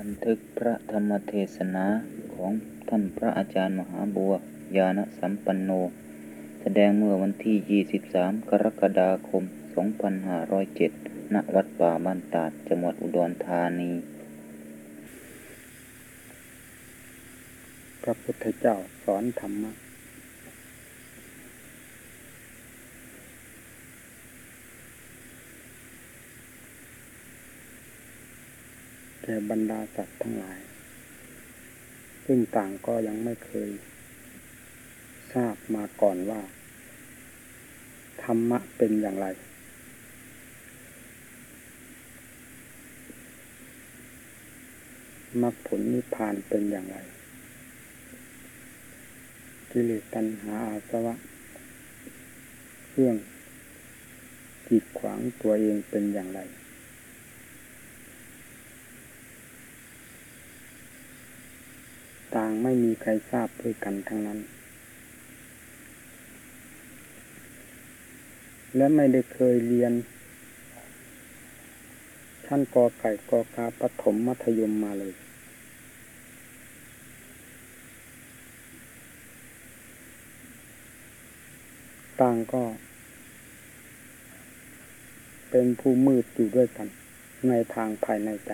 บันทึกพระธรรมเทศนาของท่านพระอาจารย์มหาบัว ญาณสัมปันโน แสดงเมื่อวันที่ 23 กรกฎาคม 2507 ณ วัดป่าบ้านตาด จังหวัดอุดรธานี พระพุทธเจ้าสอนธรรมะ แก่บรรดาสัตว์ทั้งหลาย ซึ่งต่างก็ยังไม่เคย ทราบมาก่อนว่า ธรรมะเป็นอย่างไร มรรคผลนิพพานเป็นอย่างไร กิเลสตัณหาอาสวะ เครื่องกีดขวางตัวเองเป็นอย่างไร ต่างไม่มีใครทราบด้วยกันทั้งนั้น และไม่ได้เคยเรียนชั้นกอไก่กอกาปฐมมัธยมมาเลย ต่างก็ เป็นผู้มืดอยู่ด้วยกันในทางภายในใจ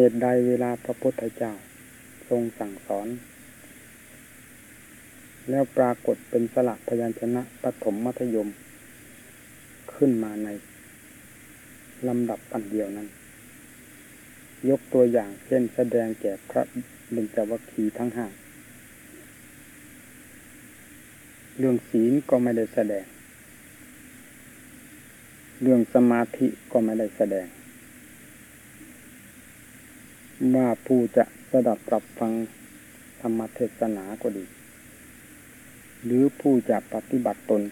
เหตุใดเวลาพระพุทธเจ้าทรงสั่งสอน แล้วปรากฏเป็นสลักพยัญชนะปฐมมัธยม ขึ้นมาในลำดับอันเดียวนั้น ยกตัวอย่างเช่นแสดงแก่พระเบญจวัคคีทั้งห้าเรื่องศีลก็ไม่ได้แสดง เรื่องสมาธิก็ไม่ได้แสดง ว่าผู้จะสดับปรับฟังธรรมเทศนาก็ดี หรือผู้จะปฏิบัติตน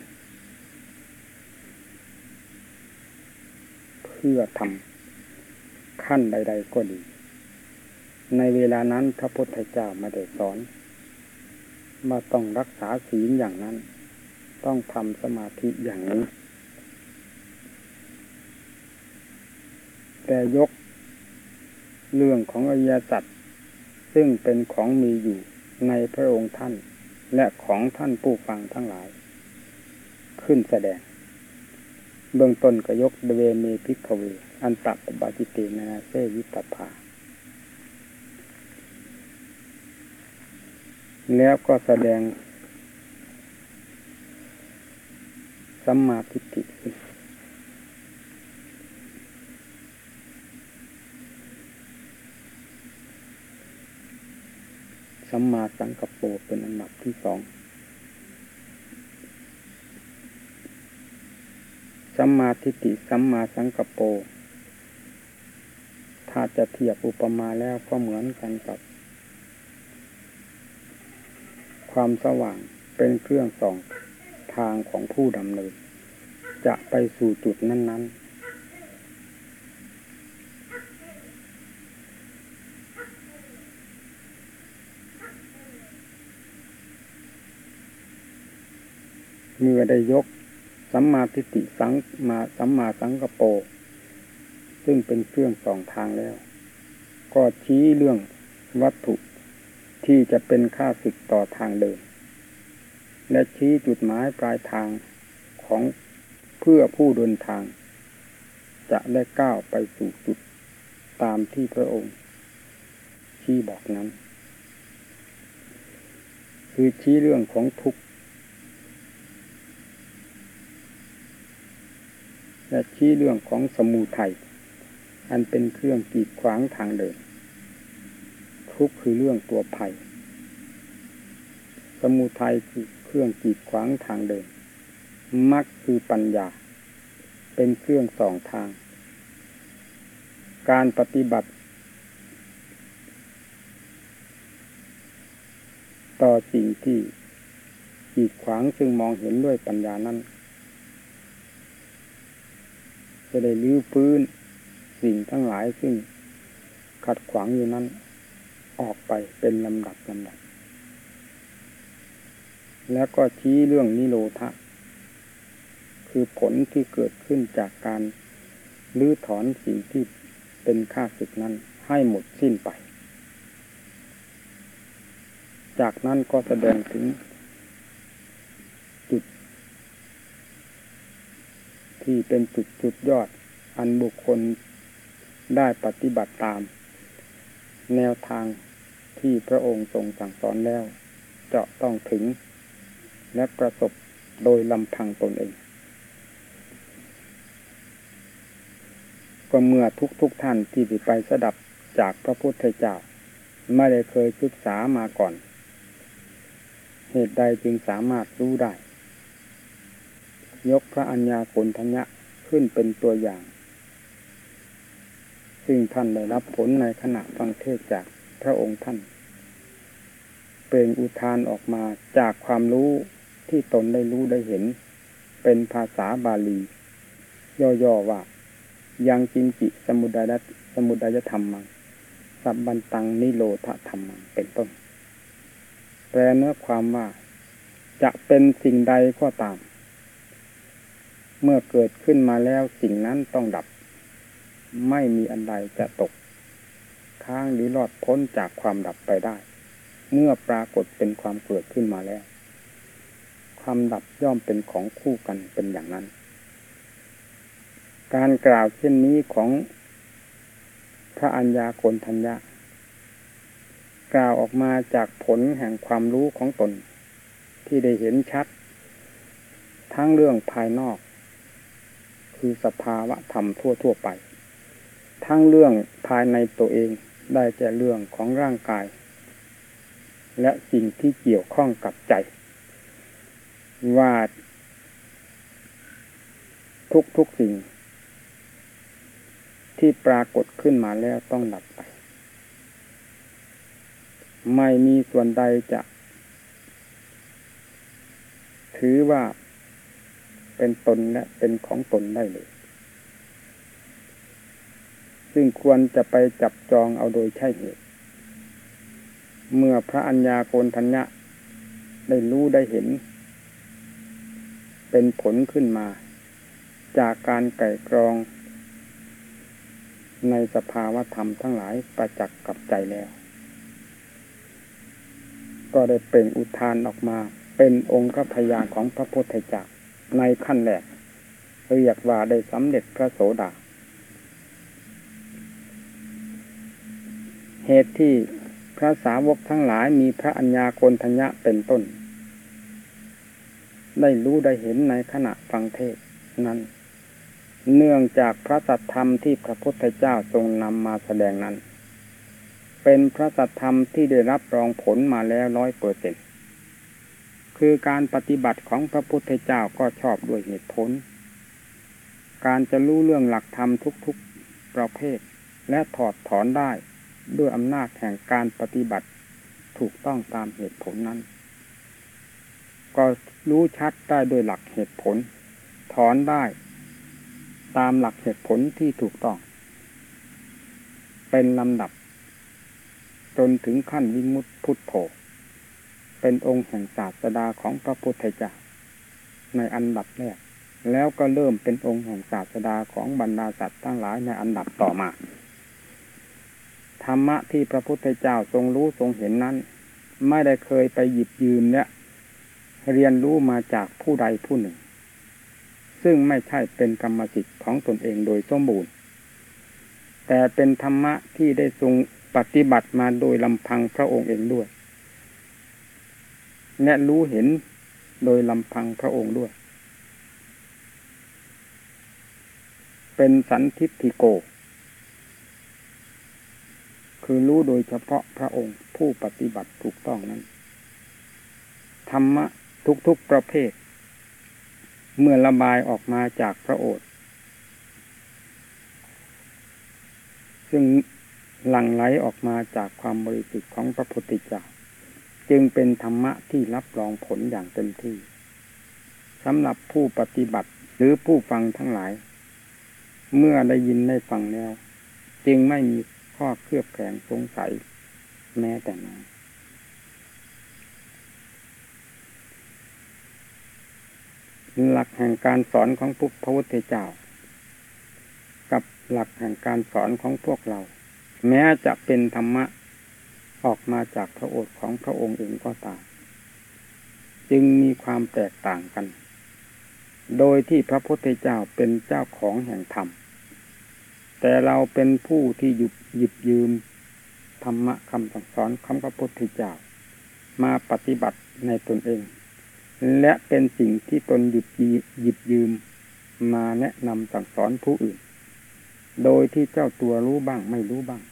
เพื่อทำขั้นใด ๆ ก็ดี ในเวลานั้นพระพุทธเจ้าม่ได้สอนว่าต้องรักษาศีลอย่างนั้น ต้องทำสมาธิอย่างนี้ แต่ยก เรื่องของอริยสัจซึ่งเป็นของมีอยู่ในพระองค์ท่าน และของท่านผู้ฟังทั้งหลาย ขึ้นแสดง เบื้องต้นก็ยกเทฺวเม ภิกขเว อันตา ปัพพะชิเตนะ นะ เสวิตัพพาแล้วก็แสดงสัมมาทิฏฐิ สัมมาสังกัปโปเป็นอันดับที่สองสัมมาทิฏฐิสัมมาสังกปรถ้าจะเทียบอุปมาแล้วก็เหมือนกันกับ ความสว่างเป็นเครื่องส่องทางของผู้ดำเนิน จะไปสู่จุดนั้น ๆ เมื่อได้ยกสัมมาทิฏฐิสังมาสัมมาสังกโปซึ่งเป็นเครื่องสองทางแล้ว ก็ชี้เรื่องวัตถุที่จะเป็นค่าศึกต่อทางเดินและชี้จุดหมายปลายทางของเพื่อผู้เดินทาง จะได้ก้าวไปสู่จุดตามที่พระองค์ชี้บอกนั้น คือชี้เรื่องของทุกข์ และชี้เรื่องของสมูทัยอันเป็นเครื่องกีดขวางทางเดิน ทุกคือเรื่องตัวภัย สมูทัยคือเครื่องกีดขวางทางเดินมรรคคือปัญญา เป็นเครื่องสองทาง การปฏิบัติ ต่อสิ่งที่กีดขวางซึ่งมองเห็นด้วยปัญญานั้น จะได้ลื้อฟื้น สิ่งทั้งหลายซึ่งขัดขวางอยู่นั้น ออกไปเป็นลำดับลำดับ แล้วก็ชี้เรื่องนิโรธะคือผลที่เกิดขึ้นจากการลื้อถอนสิ่งที่เป็นค่าศึกนั้นให้หมดสิ้นไป จากนั้นก็แสดงถึงจุด ที่เป็นจุดจุดยอด อันบุคคลได้ปฏิบัติตาม แนวทางที่พระองค์ทรงสั่งสอนแล้ว จะต้องถึง และประสบโดยลำพังตนเอง ก็เมื่อทุกทุกท่านที่ไปสดับจากพระพุทธเจ้า ไม่ได้เคยศึกษามาก่อน เหตุใดจึงสามารถรู้ได้ ยกพระอัญญาโกณทัญญะขึ้นเป็นตัวอย่าง ซึ่งท่านได้รับผลในขณะฟังเทศจากพระองค์ท่าน เปล่งอุทานออกมาจากความรู้ที่ตนได้รู้ได้เห็น เป็นภาษาบาลี ย่อๆว่า ยังจินจิสมุดายสมุดายธรรมังสับบันตังนิโรธธรรมังเป็นต้น แปลเนื้อความว่าจะเป็นสิ่งใดก็ตาม เมื่อเกิดขึ้นมาแล้วสิ่งนั้นต้องดับ ไม่มีอันใดจะตก ค้างหรือรอดพ้นจากความดับไปได้ เมื่อปรากฏเป็นความเกิดขึ้นมาแล้ว ความดับย่อมเป็นของคู่กันเป็นอย่างนั้น การกล่าวเช่นนี้ของพระอัญญาโกณทัญญะ กล่าวออกมาจากผลแห่งความรู้ของตน ที่ได้เห็นชัด ทั้งเรื่องภายนอก คือสภาวะธรรมทั่วทั่วไป ทั้งเรื่องภายในตัวเองได้แก่เรื่องของร่างกาย และสิ่งที่เกี่ยวข้องกับใจ ว่าทุกทุกสิ่ง ที่ปรากฏขึ้นมาแล้วต้องดับไป ไม่มีส่วนใดจะ ถือว่า เป็นตนและเป็นของตนได้เลย ซึ่งควรจะไปจับจองเอาโดยใช่เหตุ เมื่อพระัญญาโกนทัญญะได้รู้ได้เห็น เป็นผลขึ้นมา จากการไก่กรอง ในสภาวธรรมทั้งหลายประจักษ์กับใจแล้ว ก็ได้เป็นอุทานออกมาเป็นองค์พยาของพระพุทธเจ้า ในขั้นแรกเรียกว่าได้สำเร็จพระโสดา เหตุที่พระสาวกทั้งหลายมีพระัญญาโกณทัญญะเป็นต้น ได้รู้ได้เห็นในขณะฟังเทศนั้น เนื่องจากพระสัทธรรมที่พระพุทธเจ้าทรงนำมาแสดงนั้น เป็นพระสัทธรรมที่ได้รับรองผลมาแล้วร้อยเปอร์เซ็น คือการปฏิบัติของพระพุทธเจ้าก็ชอบด้วยเหตุผล การจะรู้เรื่องหลักธรรมทุกๆประเภท และถอดถอนได้ด้วยอำนาจแห่งการปฏิบัติถูกต้องตามเหตุผลนั้น ก็รู้ชัดได้โดยหลักเหตุผล ถอนได้ ตามหลักเหตุผลที่ถูกต้อง เป็นลำดับ จนถึงขั้นวิมุตพุทโธ เป็นองค์แห่งศาสดาของพระพุทธเจ้าในอันดับแรกแล้วก็เริ่มเป็นองค์แห่งศาสดาของบรรดาสัตว์ทั้งหลายในอันดับต่อมา ธรรมะที่พระพุทธเจ้าทรงรู้ทรงเห็นนั้น ไม่ได้เคยไปหยิบยืมและเรียนรู้มาจากผู้ใดผู้หนึ่ง ซึ่งไม่ใช่เป็นกรรมสิทธิ์ของตนเองโดยสมบูรณ์ แต่เป็นธรรมะที่ได้ทรงปฏิบัติมาโดยลำพังพระองค์เองด้วย และรู้เห็นโดยลำพังพระองค์ด้วย เป็นสันทิฏฐิโก คือรู้โดยเฉพาะพระองค์ผู้ปฏิบัติถูกต้องนั้น ธรรมะทุกๆประเภท เมื่อระบายออกมาจากพระโอษฐ์ซึ่งหลั่งไหลออกมาจากความบริสุทธิ์ของพระพุทธเจ้า จึงเป็นธรรมะที่รับรองผลอย่างเต็มที่สำหรับผู้ปฏิบัติหรือผู้ฟังทั้งหลาย เมื่อได้ยินได้ฟังแล้ว จึงไม่มีข้อเครือบแคลงสงสัย แม้แต่น้อยหลักแห่งการสอนของพระพุทธเจ้า กับหลักแห่งการสอนของพวกเรา แม้จะเป็นธรรมะ ออกมาจากพระโอษฐ์ของพระองค์เองก็ตามจึงมีความแตกต่างกัน โดยที่พระพุทธเจ้าเป็นเจ้าของแห่งธรรม แต่เราเป็นผู้ที่หยุบหยิบยืมธรรมะคำสั่งสอนของพระพุทธเจ้า มาปฏิบัติในตนเอง และเป็นสิ่งที่ตนหยิบหยิบยืม มาแนะนำสั่งสอนผู้อื่น โดยที่เจ้าตัวรู้บ้างไม่รู้บ้าง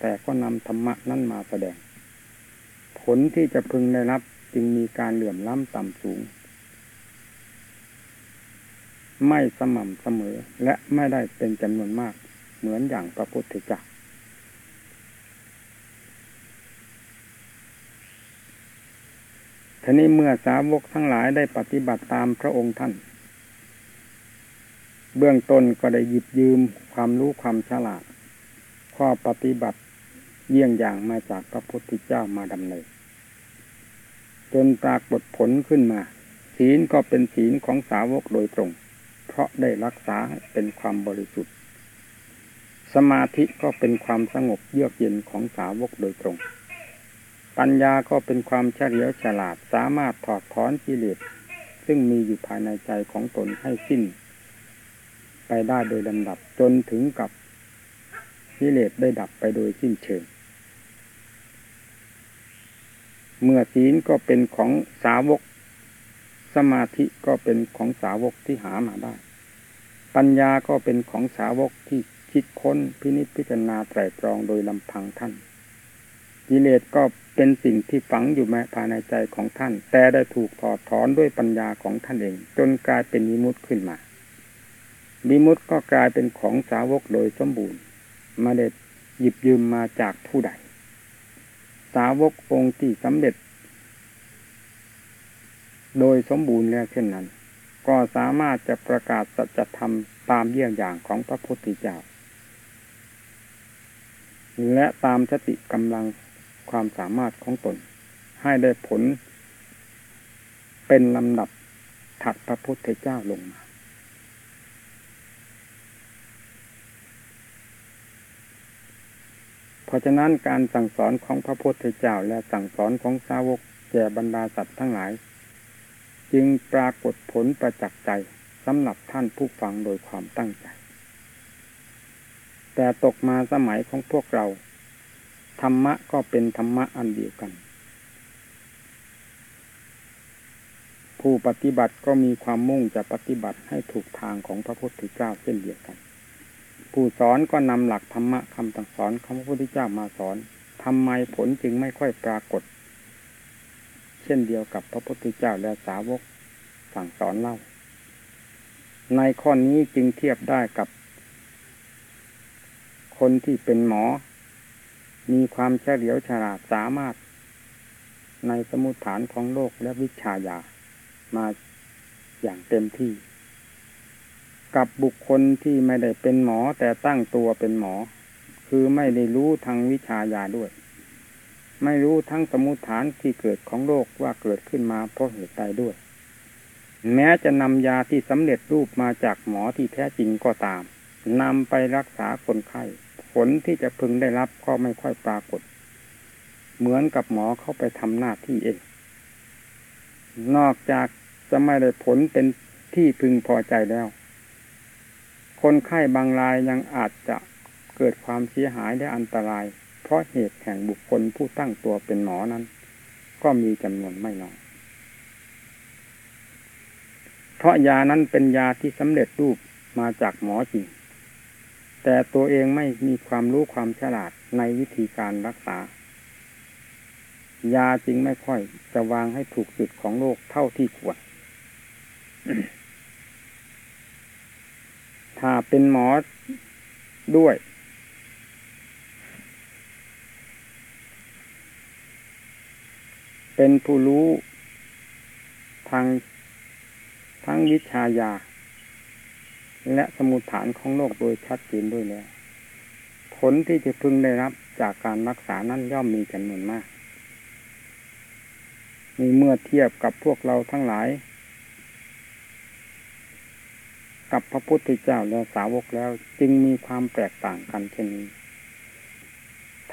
แต่ก็นำธรรมะนั้นมาแสดง ผลที่จะพึงได้รับจึงมีการเหลื่อมล้ำต่ำสูง ไม่สม่ำเสมอและไม่ได้เป็นจำนวนมากเหมือนอย่างพระพุทธเจ้าทีนี้เมื่อสาวกทั้งหลายได้ปฏิบัติตามพระองค์ท่าน เบื้องต้นก็ได้หยิบยืมความรู้ความฉลาด ข้อปฏิบัติ เยี่ยงอย่างมาจากพระพุทธเจ้ามาดำเนินจนปรากฏผลขึ้นมา ศีลก็เป็นศีลของสาวกโดยตรง เพราะได้รักษาเป็นความบริสุทธิ์ สมาธิก็เป็นความสงบเยือกเย็นของสาวกโดยตรง ปัญญาก็เป็นความเฉลียวฉลาดสามารถถอดถอนกิเลสซึ่งมีอยู่ภายในใจของตนให้สิ้น ไปได้โดยลำดับจนถึงกับกิเลสได้ดับไปโดยสิ้นเชิง เมื่อศีลก็เป็นของสาวก สมาธิก็เป็นของสาวกที่หามาได้ ปัญญาก็เป็นของสาวกที่คิดค้นพินิจพิจารณาไตรตรองโดยลำพังท่านกิเลสก็เป็นสิ่งที่ฝังอยู่ภายในใจของท่าน แต่ได้ถูกถอดถอนด้วยปัญญาของท่านเอง จนกลายเป็นมิมุตขึ้นมามิมุตก็กลายเป็นของสาวกโดยสมบูรณ์ มาเด็ดหยิบยืมมาจากผู้ใด สาวกองค์ที่สำเร็จ โดยสมบูรณ์แล้วเช่นนั้น ก็สามารถจะประกาศสัจธรรมตามเยี่ยงอย่างของพระพุทธเจ้า และตามสติกำลังความสามารถของตน ให้ได้ผลเป็นลำดับถัดพระพุทธเจ้าลงมา เพราะฉะนั้นการสั่งสอนของพระพุทธเจ้าและสั่งสอนของสาวกแก่บรรดาสัตว์ทั้งหลาย จึงปรากฏผลประจักษ์ใจสำหรับท่านผู้ฟังโดยความตั้งใจ แต่ตกมาสมัยของพวกเรา ธรรมะก็เป็นธรรมะอันเดียวกัน ผู้ปฏิบัติก็มีความมุ่งจะปฏิบัติให้ถูกทางของพระพุทธเจ้าเช่นเดียวกัน ผู้สอนก็นำหลักธรรมะคำสั่งสอนของพระพุทธเจ้ามาสอนทำไมผลจึงไม่ค่อยปรากฏ เช่นเดียวกับพระพุทธเจ้าและสาวกสั่งสอนเล่า ในข้อนี้จึงเทียบได้กับ คนที่เป็นหมอ มีความเฉลียวฉลาดสามารถ ในสมุทฐานของโลกและวิชายามาอย่างเต็มที่ กับบุคคลที่ไม่ได้เป็นหมอแต่ตั้งตัวเป็นหมอ คือไม่ได้รู้ทางวิชายาด้วย ไม่รู้ทั้งสมุทฐานที่เกิดของโรคว่าเกิดขึ้นมาเพราะเหตุใดด้วย แม้จะนำยาที่สำเร็จรูปมาจากหมอที่แท้จริงก็ตามนำไปรักษาคนไข้ผลที่จะพึงได้รับก็ไม่ค่อยปรากฏ เหมือนกับหมอเข้าไปทำหน้าที่เอง นอกจากจะไม่ได้ผลเป็นที่พึงพอใจแล้ว คนไข้บางรายยังอาจจะเกิดความเสียหายและอันตราย เพราะเหตุแห่งบุคคลผู้ตั้งตัวเป็นหมอนั้น ก็มีจำนวนไม่น้อยเพราะยานั้นเป็นยาที่สำเร็จรูปมาจากหมอจริง แต่ตัวเองไม่มีความรู้ความฉลาดในวิธีการรักษา ยาจึงไม่ค่อยจะวางให้ถูกจุดของโรคเท่าที่ควร ถ้าเป็นหมอด้วย เป็นผู้รู้ทางทั้งวิชายา และสมุทฐานของโลกโดยชัดเจนด้วยแล้ว ผลที่จะพึงได้รับจากการรักษานั้นย่อมมีจำนวนมาก มีเมื่อเทียบกับพวกเราทั้งหลาย กับพระพุทธเจ้าและสาวกแล้วจึงมีความแตกต่างกันเช่นนี้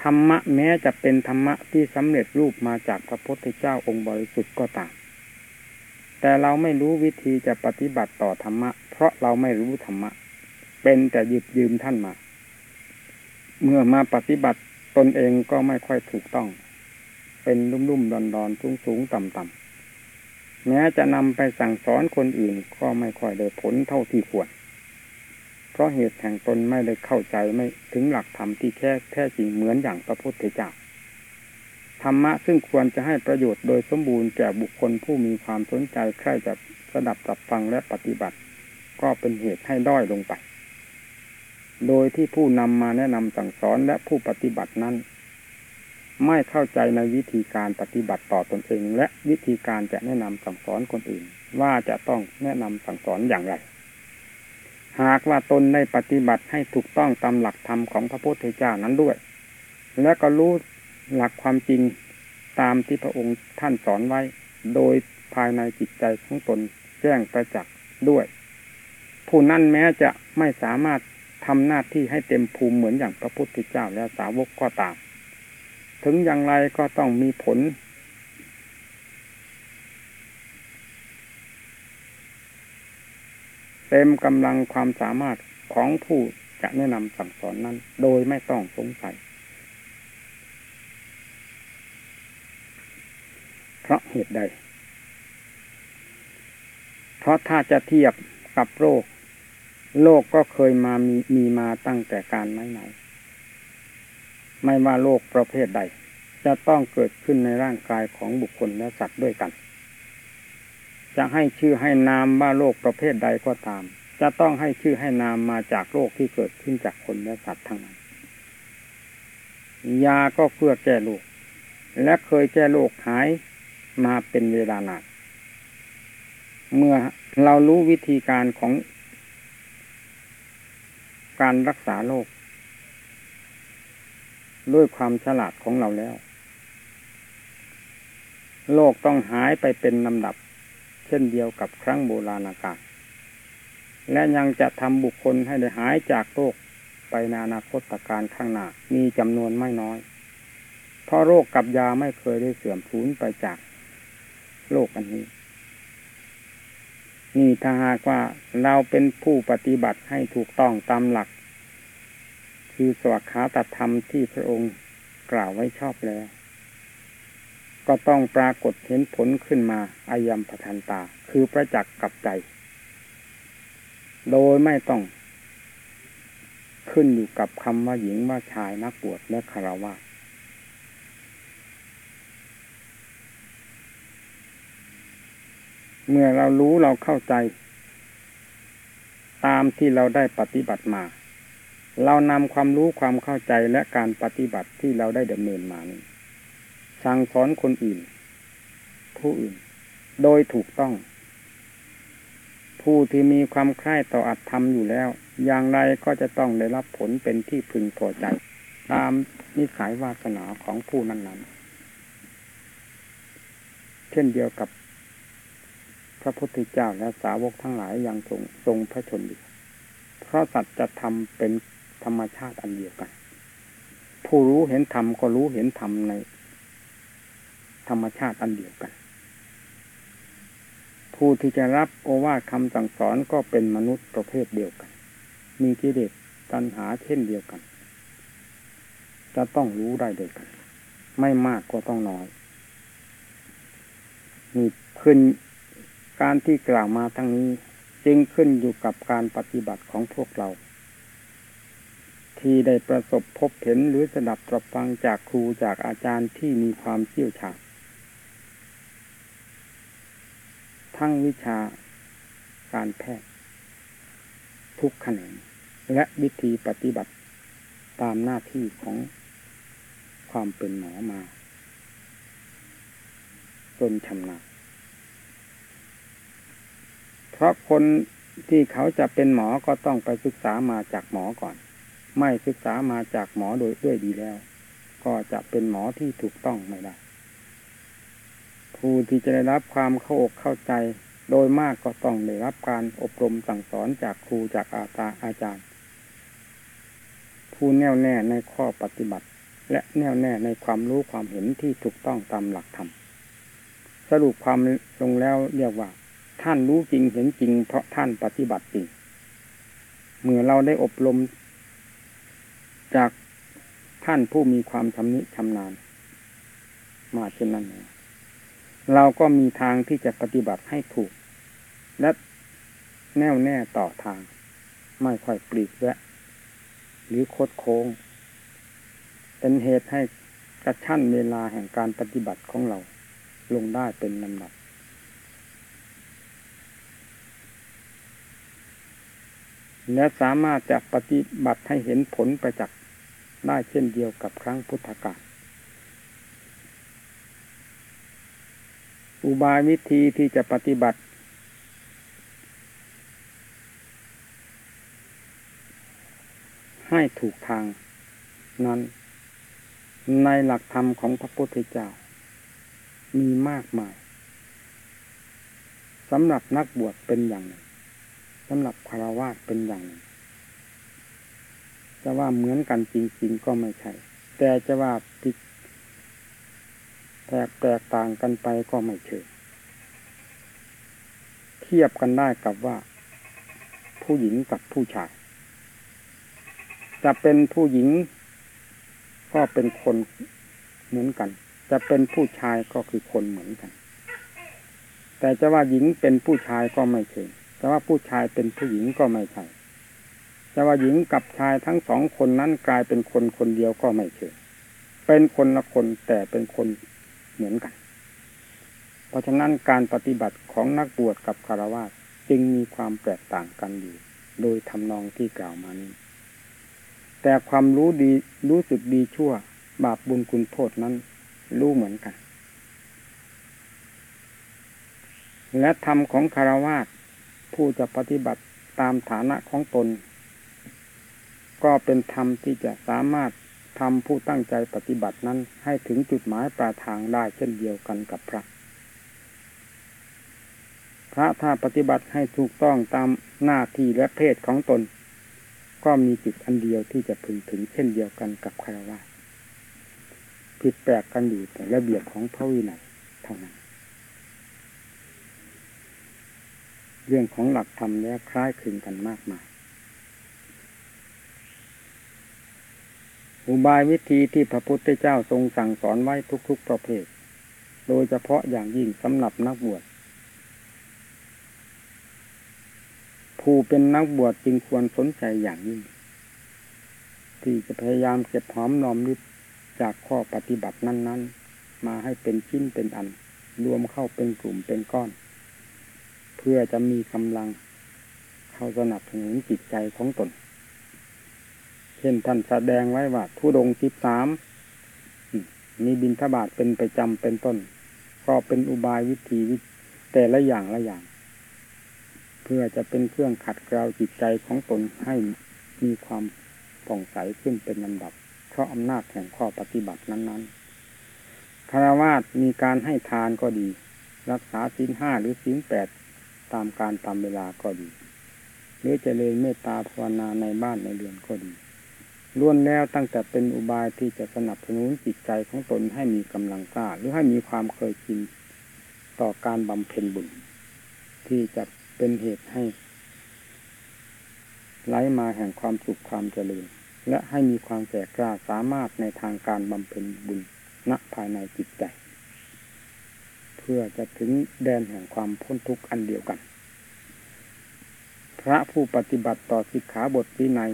ธรรมะแม้จะเป็นธรรมะที่สำเร็จรูปมาจากพระพุทธเจ้าองค์บริสุทธิ์ก็ตามแต่เราไม่รู้วิธีจะปฏิบัติต่อธรรมะ เพราะเราไม่รู้ธรรมะ เป็นแต่หยิบยืมท่านมา เมื่อมาปฏิบัติตนเองก็ไม่ค่อยถูกต้อง เป็นลุ่มๆดอนๆสูงๆต่ำๆ แม้จะนำไปสั่งสอนคนอื่นก็ไม่ค่อยได้ผลเท่าที่ควร เพราะเหตุแห่งตนไม่ได้เข้าใจไม่ถึงหลักธรรมที่แค่แท้จริงเหมือนอย่างพระพุทธเจ้าธรรมะซึ่งควรจะให้ประโยชน์โดยสมบูรณ์แก่บุคคลผู้มีความสนใจใคร่จะสดับตับฟังและปฏิบัติ ก็เป็นเหตุให้ด้อยลงไป โดยที่ผู้นำมาแนะนำสั่งสอนและผู้ปฏิบัตินั้น ไม่เข้าใจในวิธีการปฏิบัติต่อตอนเอง และวิธีการจะแนะนำสั่งสอนคนอื่น ว่าจะต้องแนะนำสั่งสอนอย่างไร หากว่าตนได้ปฏิบัติให้ถูกต้องตามหลักธรรมของพระพุทธเจ้านั้นด้วย และก็รู้หลักความจริงตามที่พระองค์ท่านสอนไว้ โดยภายในจิตใจของตนแจ้งประจักษ์ด้วย ผู้นั้นแม้จะไม่สามารถทำหน้าที่ให้เต็มภูมิเหมือนอย่างพระพุทธเจ้าและสาวกก็ตาม ถึงอย่างไรก็ต้องมีผล เต็มกำลังความสามารถของผู้จะแนะนำสั่งสอนนั้น โดยไม่ต้องสงสัย เพราะเหตุใด เพราะถ้าจะเทียบกับโรคโลกก็เคยมามีมีมาตั้งแต่การไหนไหน ไม่ว่าโรคประเภทใด จะต้องเกิดขึ้นในร่างกายของบุคคลและสัตว์ด้วยกัน จะให้ชื่อให้นามว่าโรคประเภทใดก็ตาม จะต้องให้ชื่อให้นามมาจากโรคที่เกิดขึ้นจากคนและสัตว์ทั้งนั้น ยาก็เพื่อแก้โรคและเคยแก้โรคหายมาเป็นเวลานานเมื่อเรารู้วิธีการของการรักษาโรค ด้วยความฉลาดของเราแล้ว โลกต้องหายไปเป็นลำดับ เช่นเดียวกับครั้งโบราณกาลและยังจะทำบุคคลให้ได้หายจากโรคไปในอนาคตการข้างหน้ามีจำนวนไม่น้อย เพราะโรคกับยาไม่เคยได้เสื่อมสูญไปจากโลกอันนี้ นี่ถ้าหากว่าเราเป็นผู้ปฏิบัติให้ถูกต้องตามหลัก คือสวขาตธรรมที่พระองค์กล่าวไว้ชอบแล้ว ก็ต้องปรากฏเห็นผลขึ้นมาอายัมปทันตา คือประจักษ์กับใจ โดยไม่ต้อง ขึ้นอยู่กับคำว่าหญิงว่าชายนักบวชและคารวะเมื่อเรารู้เราเข้าใจ ตามที่เราได้ปฏิบัติมา เรานำความรู้ความเข้าใจและการปฏิบัติที่เราได้ดำเนินมานี้สั่งสอนคนอื่น ผู้อื่น โดยถูกต้อง ผู้ที่มีความคล้ายต่ออัตธรรมอยู่แล้ว อย่างไรก็จะต้องได้รับผลเป็นที่พึงพอใจ ตามนิสัยวาสนาของผู้นั้นๆ เช่นเดียวกับพระพุทธเจ้าและสาวกทั้งหลายยังทรงทรงพระชนอยู่เพราะสัตว์จะทำเป็น ธรรมชาติอันเดียวกัน ผู้รู้เห็นธรรมก็รู้เห็นธรรมใน ธรรมชาติอันเดียวกัน ผู้ที่จะรับโอวาทคำสั่งสอนก็เป็นมนุษย์ประเภทเดียวกัน มีกิเลสตัณหาเช่นเดียวกัน จะต้องรู้ได้เดียวกัน ไม่มากก็ต้องน้อยนี่ขึ้นการที่กล่าวมาทั้งนี้ จึงขึ้นอยู่กับการปฏิบัติของพวกเรา ที่ได้ประสบพบเห็นหรือสดับตรับฟังจากครูจากอาจารย์ที่มีความเชี่ยวชาญทั้งวิชาการแพทย์ ทุกแขนงและวิธีปฏิบัติตามหน้าที่ของความเป็นหมอมาจนชำนาญเพราะคนที่เขาจะเป็นหมอก็ต้องไปศึกษามาจากหมอก่อน ไม่ศึกษามาจากหมอโดยด้วยดีแล้ว ก็จะเป็นหมอที่ถูกต้องไม่ได้ผู้ที่จะได้รับความเข้าอกเข้าใจ โดยมากก็ต้องได้รับการอบรมสั่งสอนจากครูจากอาตาอาจารย์ ผู้แน่วแน่ในข้อปฏิบัติ และแน่วแน่ในความรู้ความเห็นที่ถูกต้องตามหลักธรรมสรุปความลงแล้วเรียกว่า ท่านรู้จริงเห็นจริงเพราะท่านปฏิบัติจริงเมื่อเราได้อบรม จากท่านผู้มีความชำนิชำนาญ มาเช่นนั้น เราก็มีทางที่จะปฏิบัติให้ถูก และแน่วแน่ต่อทาง ไม่ค่อยปลีกแวะ หรือโคดโค้ง เป็นเหตุให้กระชั้นเวลาแห่งการปฏิบัติของเราลงได้เป็นลำดับ และสามารถจะปฏิบัติให้เห็นผลประจักษ์ ได้เช่นเดียวกับครั้งพุทธกาลอุบายวิธีที่จะปฏิบัติ ให้ถูกทางนั้น ในหลักธรรมของพระพุทธเจ้า มีมากมายสำหรับนักบวชเป็นอย่างหนึ่งสำหรับคารวะเป็นอย่างหนึ่ง จะว่าเหมือนกันจริง ๆ ก็ไม่ใช่ แต่จะว่าผิดแตกแตกต่างกันไปก็ไม่เชิงเทียบกันได้กับว่า ผู้หญิงกับผู้ชาย จะเป็นผู้หญิง ก็เป็นคนเหมือนกัน จะเป็นผู้ชายก็คือคนเหมือนกัน แต่จะว่าหญิงเป็นผู้ชายก็ไม่เชิงแต่ว่าผู้ชายเป็นผู้หญิงก็ไม่ใช่ จะว่าหญิงกับชายทั้งสองคนนั้นกลายเป็นคนคนเดียวก็ไม่เชิงเป็นคนละคนแต่เป็นคนเหมือนกัน เพราะฉะนั้นการปฏิบัติของนักบวชกับคารวะจึงมีความแตกต่างกันอยู่ โดยทำนองที่กล่าวมานี้ แต่ความรู้ดีรู้สึกดีชั่ว บาปบุญคุณโทษนั้นรู้เหมือนกัน และธรรมของคารวะผู้จะปฏิบัติตามฐานะของตน ก็เป็นธรรมที่จะสามารถทำผู้ตั้งใจปฏิบัตินั้นให้ถึงจุดหมายปลายทางได้เช่นเดียวกันกับพระ พระถ้าปฏิบัติให้ถูกต้องตามหน้าที่และเพศของตน ก็มีจุดอันเดียวที่จะพึงถึงเช่นเดียวกันกับคารวะผิดแปลกกันอยู่แต่ระเบียบของพระวินัยเท่านั้น เรื่องของหลักธรรมแล้วคล้ายคลึงกันมากมาย อุบายวิธีที่พระพุทธเจ้าทรงสั่งสอนไว้ทุกๆประเภท โดยเฉพาะอย่างยิ่งสำหรับนักบวช ผู้เป็นนักบวชจึงควรสนใจอย่างยิ่ง ที่จะพยายามเก็บหอมรอมริบจากข้อปฏิบัตินั้น ๆ มาให้เป็นชิ้นเป็นอัน รวมเข้าเป็นกลุ่มเป็นก้อน เพื่อจะมีกำลังเข้าสนับสนุนจิตใจของตน ช่นท่านแสดงไว้ว่าทุดงสิบสามมีบินทบาทเป็นประจำเป็นต้น ก็เป็นอุบายวิธีแต่ละอย่างละอย่าง เพื่อจะเป็นเครื่องขัดเกลาจิตใจของตนให้มีความผ่องใสขึ้นเป็นลำดับ เพราะอำนาจแห่งข้อปฏิบัตินั้นๆคารวาสมีการให้ทานก็ดี รักษาศีลห้าหรือศีลแปดตามการตามเวลาก็ดี หรือเจริญเมตตาภาวนาในบ้านในเรือนก็ดี ล้วนแล้วตั้งแต่เป็นอุบายที่จะสนับสนุนจิตใจของตนให้มีกำลังกล้า หรือให้มีความเคยชินต่อการบำเพ็ญบุญ ที่จะเป็นเหตุให้ไหลมาแห่งความสุขความเจริญ และให้มีความแก่กล้าสามารถในทางการบำเพ็ญบุญณภายในจิตใจ เพื่อจะถึงแดนแห่งความพ้นทุกข์อันเดียวกัน พระผู้ปฏิบัติต่อสิกขาบทวินัย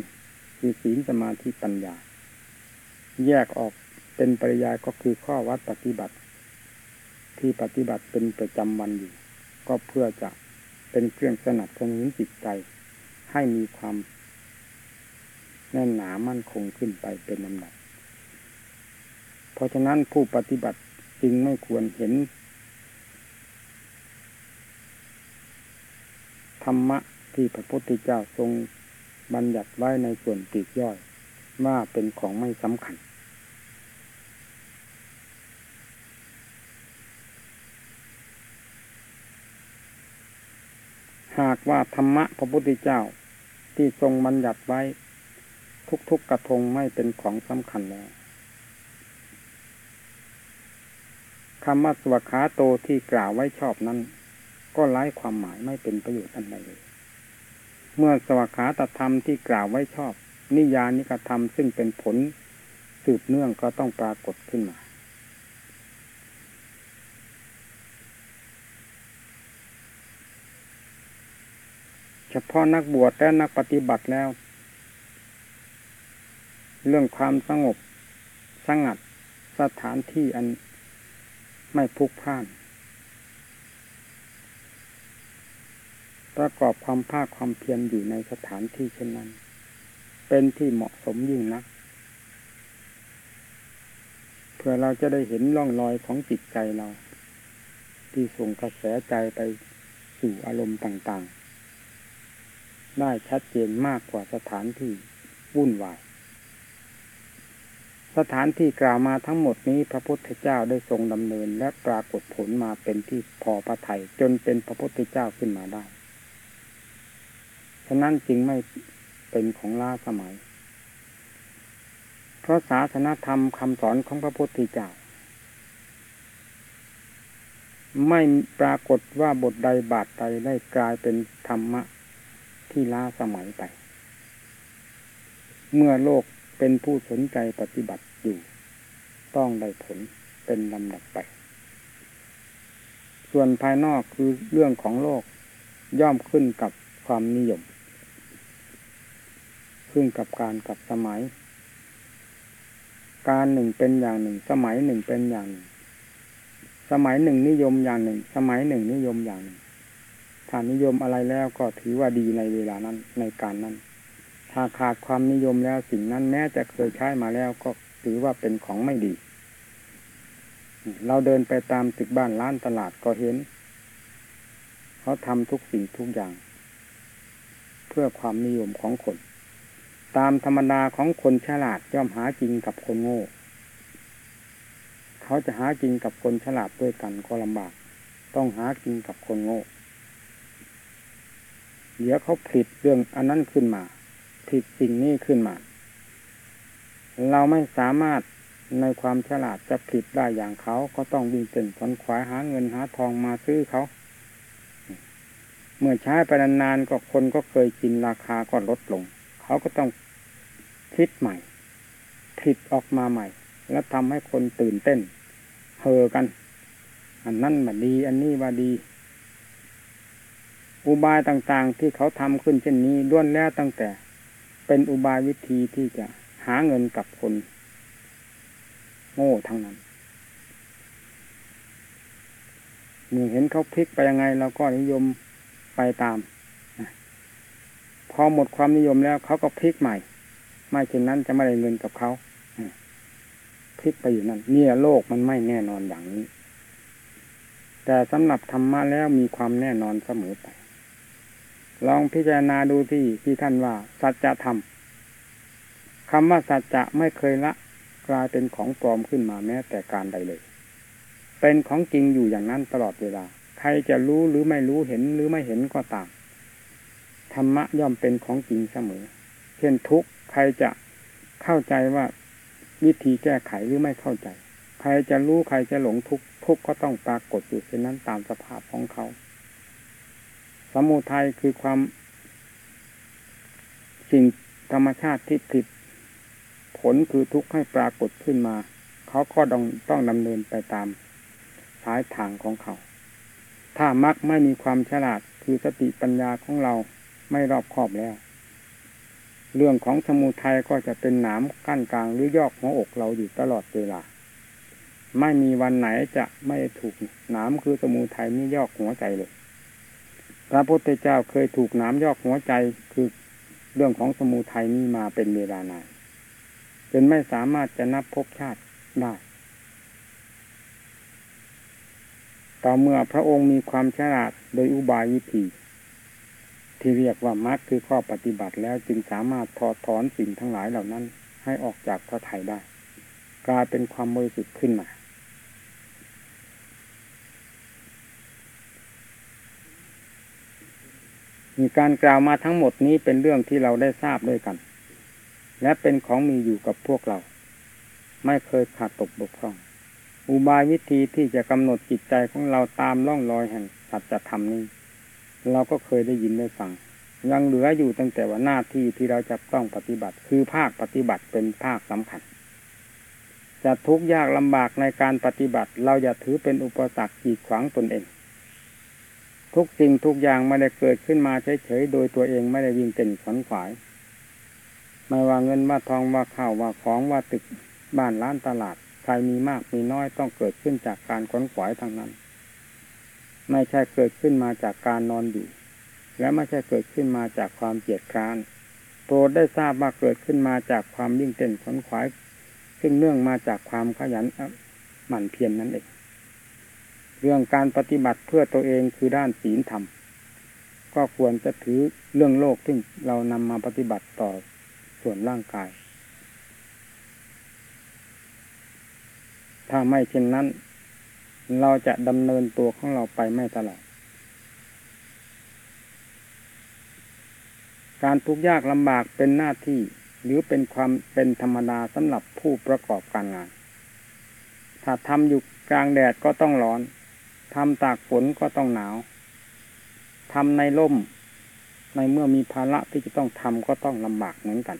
คือศีลสมาธิปัญญา แยกออกเป็นปริยายก็คือข้อวัดปฏิบัติ ที่ปฏิบัติเป็นประจำวันอยู่ ก็เพื่อจะเป็นเครื่องสนับสนุนจิตใจ ให้มีความแน่นหนามั่นคงขึ้นไปเป็นลำดับ เพราะฉะนั้นผู้ปฏิบัติจึงไม่ควรเห็น ธรรมะที่พระพุทธเจ้าทรง บัญญัติไว้ในส่วนปีกย่อย ว่าเป็นของไม่สำคัญ หากว่าธรรมะพระพุทธเจ้าที่ทรงบัญญัติไว้ ทุกๆกกระทงไม่เป็นของสำคัญแล้วคำว่าสวขาโตที่กล่าวไว้ชอบนั้น ก็ไร้ความหมายไม่เป็นประโยชน์อันใดเลย เมื่อสวขาตธรรมที่กล่าวไว้ชอบ นิยานิกธรรมซึ่งเป็นผลสืบเนื่องก็ต้องปรากฏขึ้นมา เฉพาะนักบวชและนักปฏิบัติแล้ว เรื่องความสงบสงัดสถานที่อันไม่พลุกพล่าน ประกอบความภาคความเพียรอยู่ในสถานที่เช่นนั้น เป็นที่เหมาะสมยิ่งนักเพื่อเราจะได้เห็นร่องรอยของจิตใจเรา ที่ส่งกระแสใจไปสู่อารมณ์ต่างๆ ได้ชัดเจนมากกว่าสถานที่วุ่นวาย สถานที่กล่าวมาทั้งหมดนี้พระพุทธเจ้าได้ทรงดำเนินและปรากฏผลมาเป็นที่พอพระทัยจนเป็นพระพุทธเจ้าขึ้นมาได้ ฉะนั้นจึงไม่เป็นของล้าสมัย เพราะศาสนาธรรมคำสอนของพระพุทธเจ้าไม่ปรากฏว่าบทใดบาทใดได้กลายเป็นธรรมะที่ล้าสมัยไป เมื่อโลกเป็นผู้สนใจปฏิบัติอยู่ ต้องได้ผลเป็นลำดับไป ส่วนภายนอกคือเรื่องของโลกย่อมขึ้นกับความนิยม ขึ้นกับการกับสมัย การหนึ่งเป็นอย่างหนึ่ง สมัยหนึ่งเป็นอย่างหนึ่ง สมัยหนึ่งนิยมอย่างหนึ่ง สมัยหนึ่งนิยมอย่างหนึ่งถ้านิยมอะไรแล้วก็ถือว่าดีในเวลานั้นในการนั้น ถ้าขาดความนิยมแล้วสิ่งนั้นแม้จะเคยใช้มาแล้วก็ถือว่าเป็นของไม่ดี เราเดินไปตามตึกบ้านร้านตลาดก็เห็น เขาทำทุกสิ่งทุกอย่าง เพื่อความนิยมของคน ตามธรรมดาของคนฉลาดย่อมหาจริงกับคนโง่ เขาจะหาจริงกับคนฉลาดด้วยกันก็ลำบาก ต้องหาจริงกับคนโง่ เดี๋ยวเขาผลิตเรื่องอันนั้นขึ้นมาผิดสิ่งนี้ขึ้นมา เราไม่สามารถในความฉลาดจะผลิตได้อย่างเขาก็ต้องวิ่งเต้นขนขวายหาเงินหาทองมาซื้อเขา เมื่อใช้ไปนานๆก็คนก็เคยกินราคาก็ลดลง เขาก็ต้องคิดใหม่ผลิตออกมาใหม่ แล้วทำให้คนตื่นเต้นเฮอกัน อันนั้นมาดี อันนี้ว่าดี อุบายต่างๆที่เขาทำขึ้นเช่นนี้ล้วนแล้วตั้งแต่ เป็นอุบายวิธีที่จะหาเงินกับคน โง่ทั้งนั้นเมื่อเห็นเขาพลิกไปยังไงเราก็นิยมไปตาม พอหมดความนิยมแล้วเขาก็พลิกใหม่ ไม่เช่นนั้นจะไม่ได้เงินกับเขาพลิกไปอยู่นั่นเนี่ยโลกมันไม่แน่นอนอย่างนี้ แต่สำหรับธรรมะแล้วมีความแน่นอนเสมอไป ลองพิจารณาดูที่ที่ท่านว่า สัจธรรมคำว่าสัจจะไม่เคยละ กลายเป็นของปลอมขึ้นมาแม้แต่การใดเลย เป็นของจริงอยู่อย่างนั้นตลอดเวลา ใครจะรู้หรือไม่รู้เห็นหรือไม่เห็นก็ตาม ธรรมะย่อมเป็นของจริงเสมอ เช่นทุกใครจะเข้าใจว่าวิธีแก้ไขหรือไม่เข้าใจ ใครจะรู้ใครจะหลงทุกทุกก็ต้องปรากฏอยู่เช่นนั้นตามสภาพของเขา สมุทัยคือความสิ่งธรรมชาติที่ผิดผลคือทุกข์ให้ปรากฏขึ้นมา เขาก็ต้องต้องดำเนินไปตามสายทางของเขา ถ้ามักไม่มีความฉลาดคือสติปัญญาของเรา ไม่รอบคอบแล้ว เรื่องของสมุทัยก็จะเป็นหนามกั้นกลางหรือยอกหัวอกเราอยู่ตลอดเวลา ไม่มีวันไหนจะไม่ถูกหนามคือสมุทัยนี่ยอกหัวใจเลย พระพุทธเจ้าเคยถูกหน้ำยอกหัวใจคือเรื่องของสมุทัยนี้มาเป็นเวลานานจนไม่สามารถจะนับพบชาติได้ต่อเมื่อพระองค์มีความฉลาดโดยอุบายวิธี ที่เรียกว่ามรรคคือข้อปฏิบัติแล้วจึงสามารถถอดถอนสิ่งทั้งหลายเหล่านั้น ให้ออกจากพระไถ่ได้ กลายเป็นความบริสุทธิ์ขึ้นมามีการกล่าวมาทั้งหมดนี้เป็นเรื่องที่เราได้ทราบด้วยกัน และเป็นของมีอยู่กับพวกเรา ไม่เคยขาดตกบกพร่อง อุบายวิธีที่จะกำหนดจิตใจของเราตามล่องรอยแห่งสัจธรรมนี้ เราก็เคยได้ยินได้ฟัง ยังเหลืออยู่ตั้งแต่ว่าหน้าที่ที่เราจะต้องปฏิบัติ คือภาคปฏิบัติเป็นภาคสำคัญจะทุกข์ยากลำบากในการปฏิบัติ เราอย่าถือเป็นอุปสรรคกีดขวางตนเอง ทุกสิ่งทุกอย่างไม่ได้เกิดขึ้นมาเฉยๆโดยตัวเองไม่ได้วิ่งเต้นขวนขวายไม่ว่าเงินว่าทองว่าข้าวว่าของว่าตึกบ้านร้านตลาด ใครมีมากมีน้อยต้องเกิดขึ้นจากการขวนขวายทางนั้น ไม่ใช่เกิดขึ้นมาจากการนอนอยู่ และไม่ใช่เกิดขึ้นมาจากความเกียดคร้านโปรดได้ทราบว่าเกิดขึ้นมาจากความวิ่งเต้นขวนขวาย ซึ่งเนื่องมาจากความขยันหมั่นเพียรนนั่นเองเรื่องการปฏิบัติเพื่อตัวเองคือด้านศีลธรรม ก็ควรจะถือเรื่องโลกที่เรานำมาปฏิบัติต่อส่วนร่างกาย ถ้าไม่เช่นนั้น เราจะดำเนินตัวของเราไปไม่ตลอด การทุกข์ยากลำบากเป็นหน้าที่หรือเป็นความเป็นธรรมดาสำหรับผู้ประกอบการงาน ถ้าทำอยู่กลางแดดก็ต้องร้อนทำตากฝนก็ต้องหนาวทำในร่ม ในเมื่อมีภาระที่จะต้องทำก็ต้องลำบากเหมือนกัน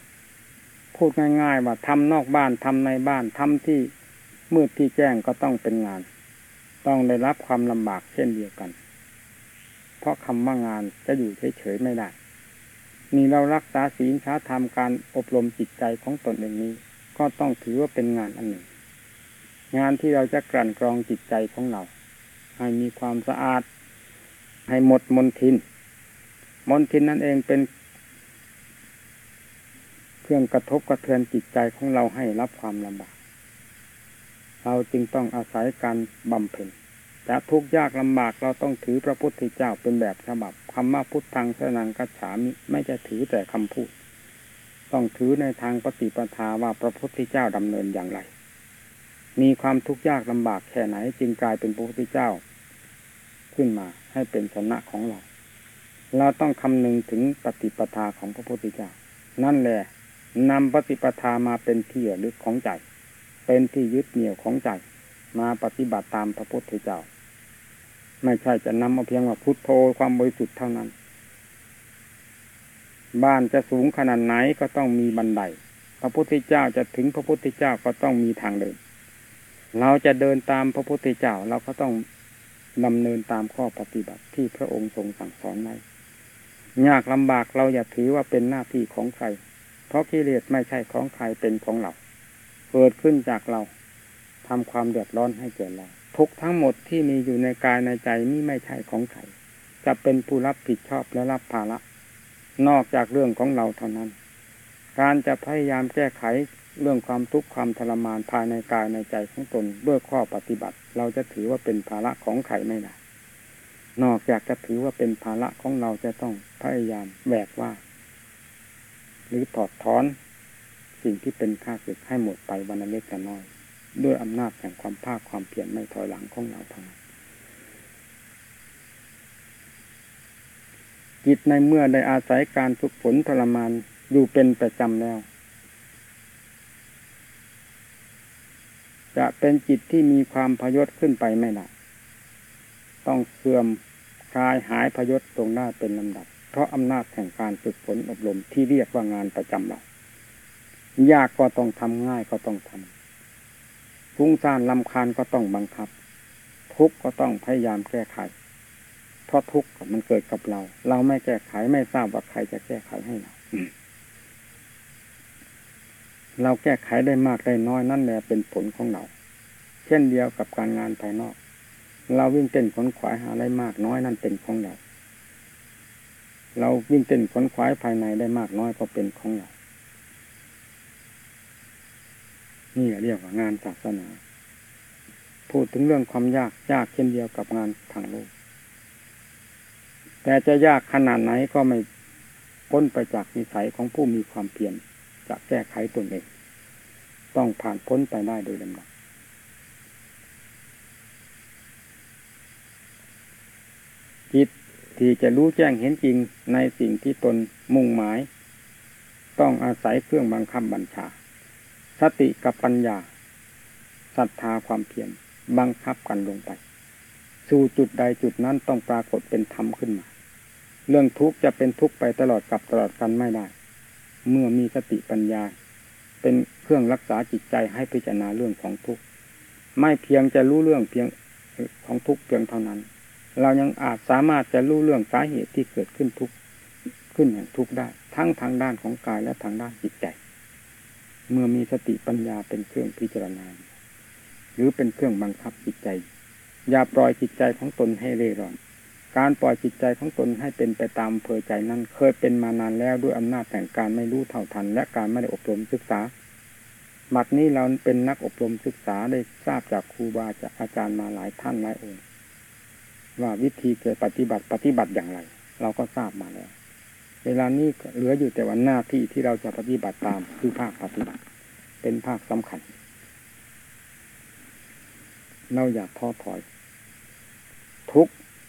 พูดง่ายๆว่าทำนอกบ้านทำในบ้านทำที่มืดที่แจ้งก็ต้องเป็นงาน ต้องได้รับความลำบากเช่นเดียวกัน เพราะคำว่างานจะอยู่เฉยๆไม่ได้ นี่เรารักษาศีลช้าทำการอบรมจิตใจของตนเองนี้ ก็ต้องถือว่าเป็นงานอันหนึ่ง งานที่เราจะกลั่นกรองจิตใจของเรา ให้มีความสะอาด ให้หมดมนทิน มนทินนั่นเองเป็นเครื่องกระทบกระเทือนจิตใจของเราให้รับความลำบากเราจึงต้องอาศัยการบำเพ็ญ แต่ทุกยากลำบากเราต้องถือพระพุทธเจ้าเป็นแบบฉบับคำว่าพุทธังสนังกัจฉามิไม่จะถือแต่คำพูด ต้องถือในทางปฏิปทาว่าพระพุทธเจ้าดำเนินอย่างไร มีความทุกข์ยากลำบากแค่ไหนจึงกลายเป็นพระพุทธเจ้า ขึ้นมาให้เป็นชนะของเรา เราต้องคำนึงถึงปฏิปทาของพระพุทธเจ้า นั่นแหละนำปฏิปทามาเป็นที่ลึกของใจ เป็นที่ยึดเหนี่ยวของใจ มาปฏิบัติตามพระพุทธเจ้า ไม่ใช่จะนำเอาเพียงว่าพุทโธความบริสุทธิ์เท่านั้น บ้านจะสูงขนาดไหนก็ต้องมีบันได พระพุทธเจ้าจะถึงพระพุทธเจ้าก็ต้องมีทางเดิน เราจะเดินตามพระพุทธเจ้าเราก็ต้องดำเนินตามข้อปฏิบัติที่พระองค์ทรงสั่งสอนไว้ยากลำบากเราอย่าถือว่าเป็นหน้าที่ของใคร เพราะกิเลสไม่ใช่ของใครเป็นของเรา เกิดขึ้นจากเราทำความเดือดร้อนให้แก่เรา ทุกทั้งหมดที่มีอยู่ในกายในใจนี่ไม่ใช่ของใครจะเป็นผู้รับผิดชอบและรับภาระนอกจากเรื่องของเราเท่านั้น การจะพยายามแก้ไขเรื่องความทุกข์ความทรมานภายในกายในใจของตนด้วยข้อปฏิบัติ เราจะถือว่าเป็นภาระของใครไม่ได้นอกจากจะถือว่าเป็นภาระของเราจะต้องพยายามแบกว่า หรือถอดถอนสิ่งที่เป็นค่าศึกให้หมดไปวันเล็กแต่น้อย ด้วยอำนาจแห่งความภาคความเพียรไม่ถอยหลังของเราทั้งนั้นจิตในเมื่อได้อาศัยการฝึกฝนทรมานอยู่เป็นประจำแล้ว จะเป็นจิตที่มีความพยศขึ้นไปไม่ได้ต้องเสื่อมคลายหายพยศตรงหน้าเป็นลำดับ เพราะอำนาจแห่งการฝึกฝนอบรมที่เรียกว่างานประจำเรายากก็ต้องทำง่ายก็ต้องทำ ฟุ้งซ่านลำคาญก็ต้องบังคับ ทุกก็ต้องพยายามแก้ไข เพราะทุกข์มันเกิดกับเรา เราไม่แก้ไขไม่ทราบว่าใครจะแก้ไขให้เราเราแก้ไขได้มากได้น้อยนั่นแหละเป็นผลของเรา เช่นเดียวกับการงานภายนอก เราวิ่งเต้นขนขวายหาได้มากน้อยนั่นเป็นของเรา เราวิ่งเต้นขนขวายภายในได้มากน้อยก็เป็นของเรา นี่เรียกว่างานศาสนา พูดถึงเรื่องความยากยากเช่นเดียวกับงานทางโลก แต่จะยากขนาดไหนก็ไม่พ้นไปจากนิสัยของผู้มีความเพียรจะแก้ไขตนเอง ต้องผ่านพ้นไปได้โดยลำดับจิตที่จะรู้แจ้งเห็นจริงในสิ่งที่ตนมุ่งหมาย ต้องอาศัยเครื่องบังคับบัญชา สติกับปัญญาศรัทธาความเพียรบังคับกันลงไป สู่จุดใดจุดนั้นต้องปรากฏเป็นธรรมขึ้นมา เรื่องทุกข์จะเป็นทุกข์ไปตลอดกับตลอดกันไม่ได้ เมื่อมีสติปัญญา เป็นเครื่องรักษาจิตใจให้พิจารณาเรื่องของทุกข์ไม่เพียงจะรู้เรื่องเพียงของทุกข์เพียงเท่านั้น เรายังอาจสามารถจะรู้เรื่องสาเหตุที่เกิดขึ้นทุกข์ขึ้นแห่งทุกข์ได้ ทั้งทางด้านของกายและทางด้านจิตใจ เมื่อมีสติปัญญาเป็นเครื่องพิจารณา หรือเป็นเครื่องบังคับจิตใจ อย่าปล่อยจิตใจของตนให้เร่ร่อน การปล่อยจิตใจของตนให้เป็นไปตามเพอใจนั้นเคยเป็นมานานแล้วด้วยอำนาจแต่งการไม่รู้เท่าทัน และการไม่ได้อบรมศึกษาบัดนี้เราเป็นนักอบรมศึกษาได้ทราบจากครูบาจากอาจารย์มาหลายท่านหลายองค์ว่าวิธีเกิดปฏิบัติปฏิบัติอย่างไร เราก็ทราบมาแล้ว เวลานี้เหลืออยู่แต่วันหน้าที่ที่เราจะปฏิบัติตามคือภาคปฏิบัติ เป็นภาคสำคัญ เราอยากท้อถอย ทุก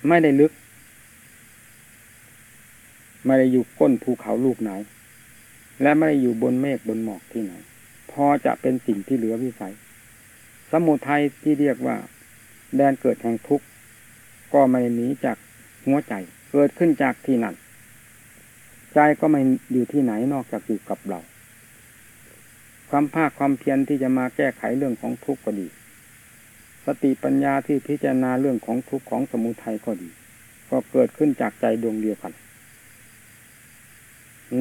ไม่ได้ลึก ไม่ได้อยู่ก้นภูเขาลูกไหน และไม่ได้อยู่บนเมฆบนหมอกที่ไหน พอจะเป็นสิ่งที่เหลือวิสัย สมุทัยที่เรียกว่า แดนเกิดแห่งทุกข์ก็ไม่หนีจากหัวใจ เกิดขึ้นจากที่นั่น ใจก็ไม่อยู่ที่ไหนนอกจากอยู่กับเรา ความภาคความเพียรที่จะมาแก้ไขเรื่องของทุกข์ก็ดี สติปัญญาที่พิจารณาเรื่องของทุกข์ของสมุทัยก็ดี ก็เกิดขึ้นจากใจดวงเดียวกัน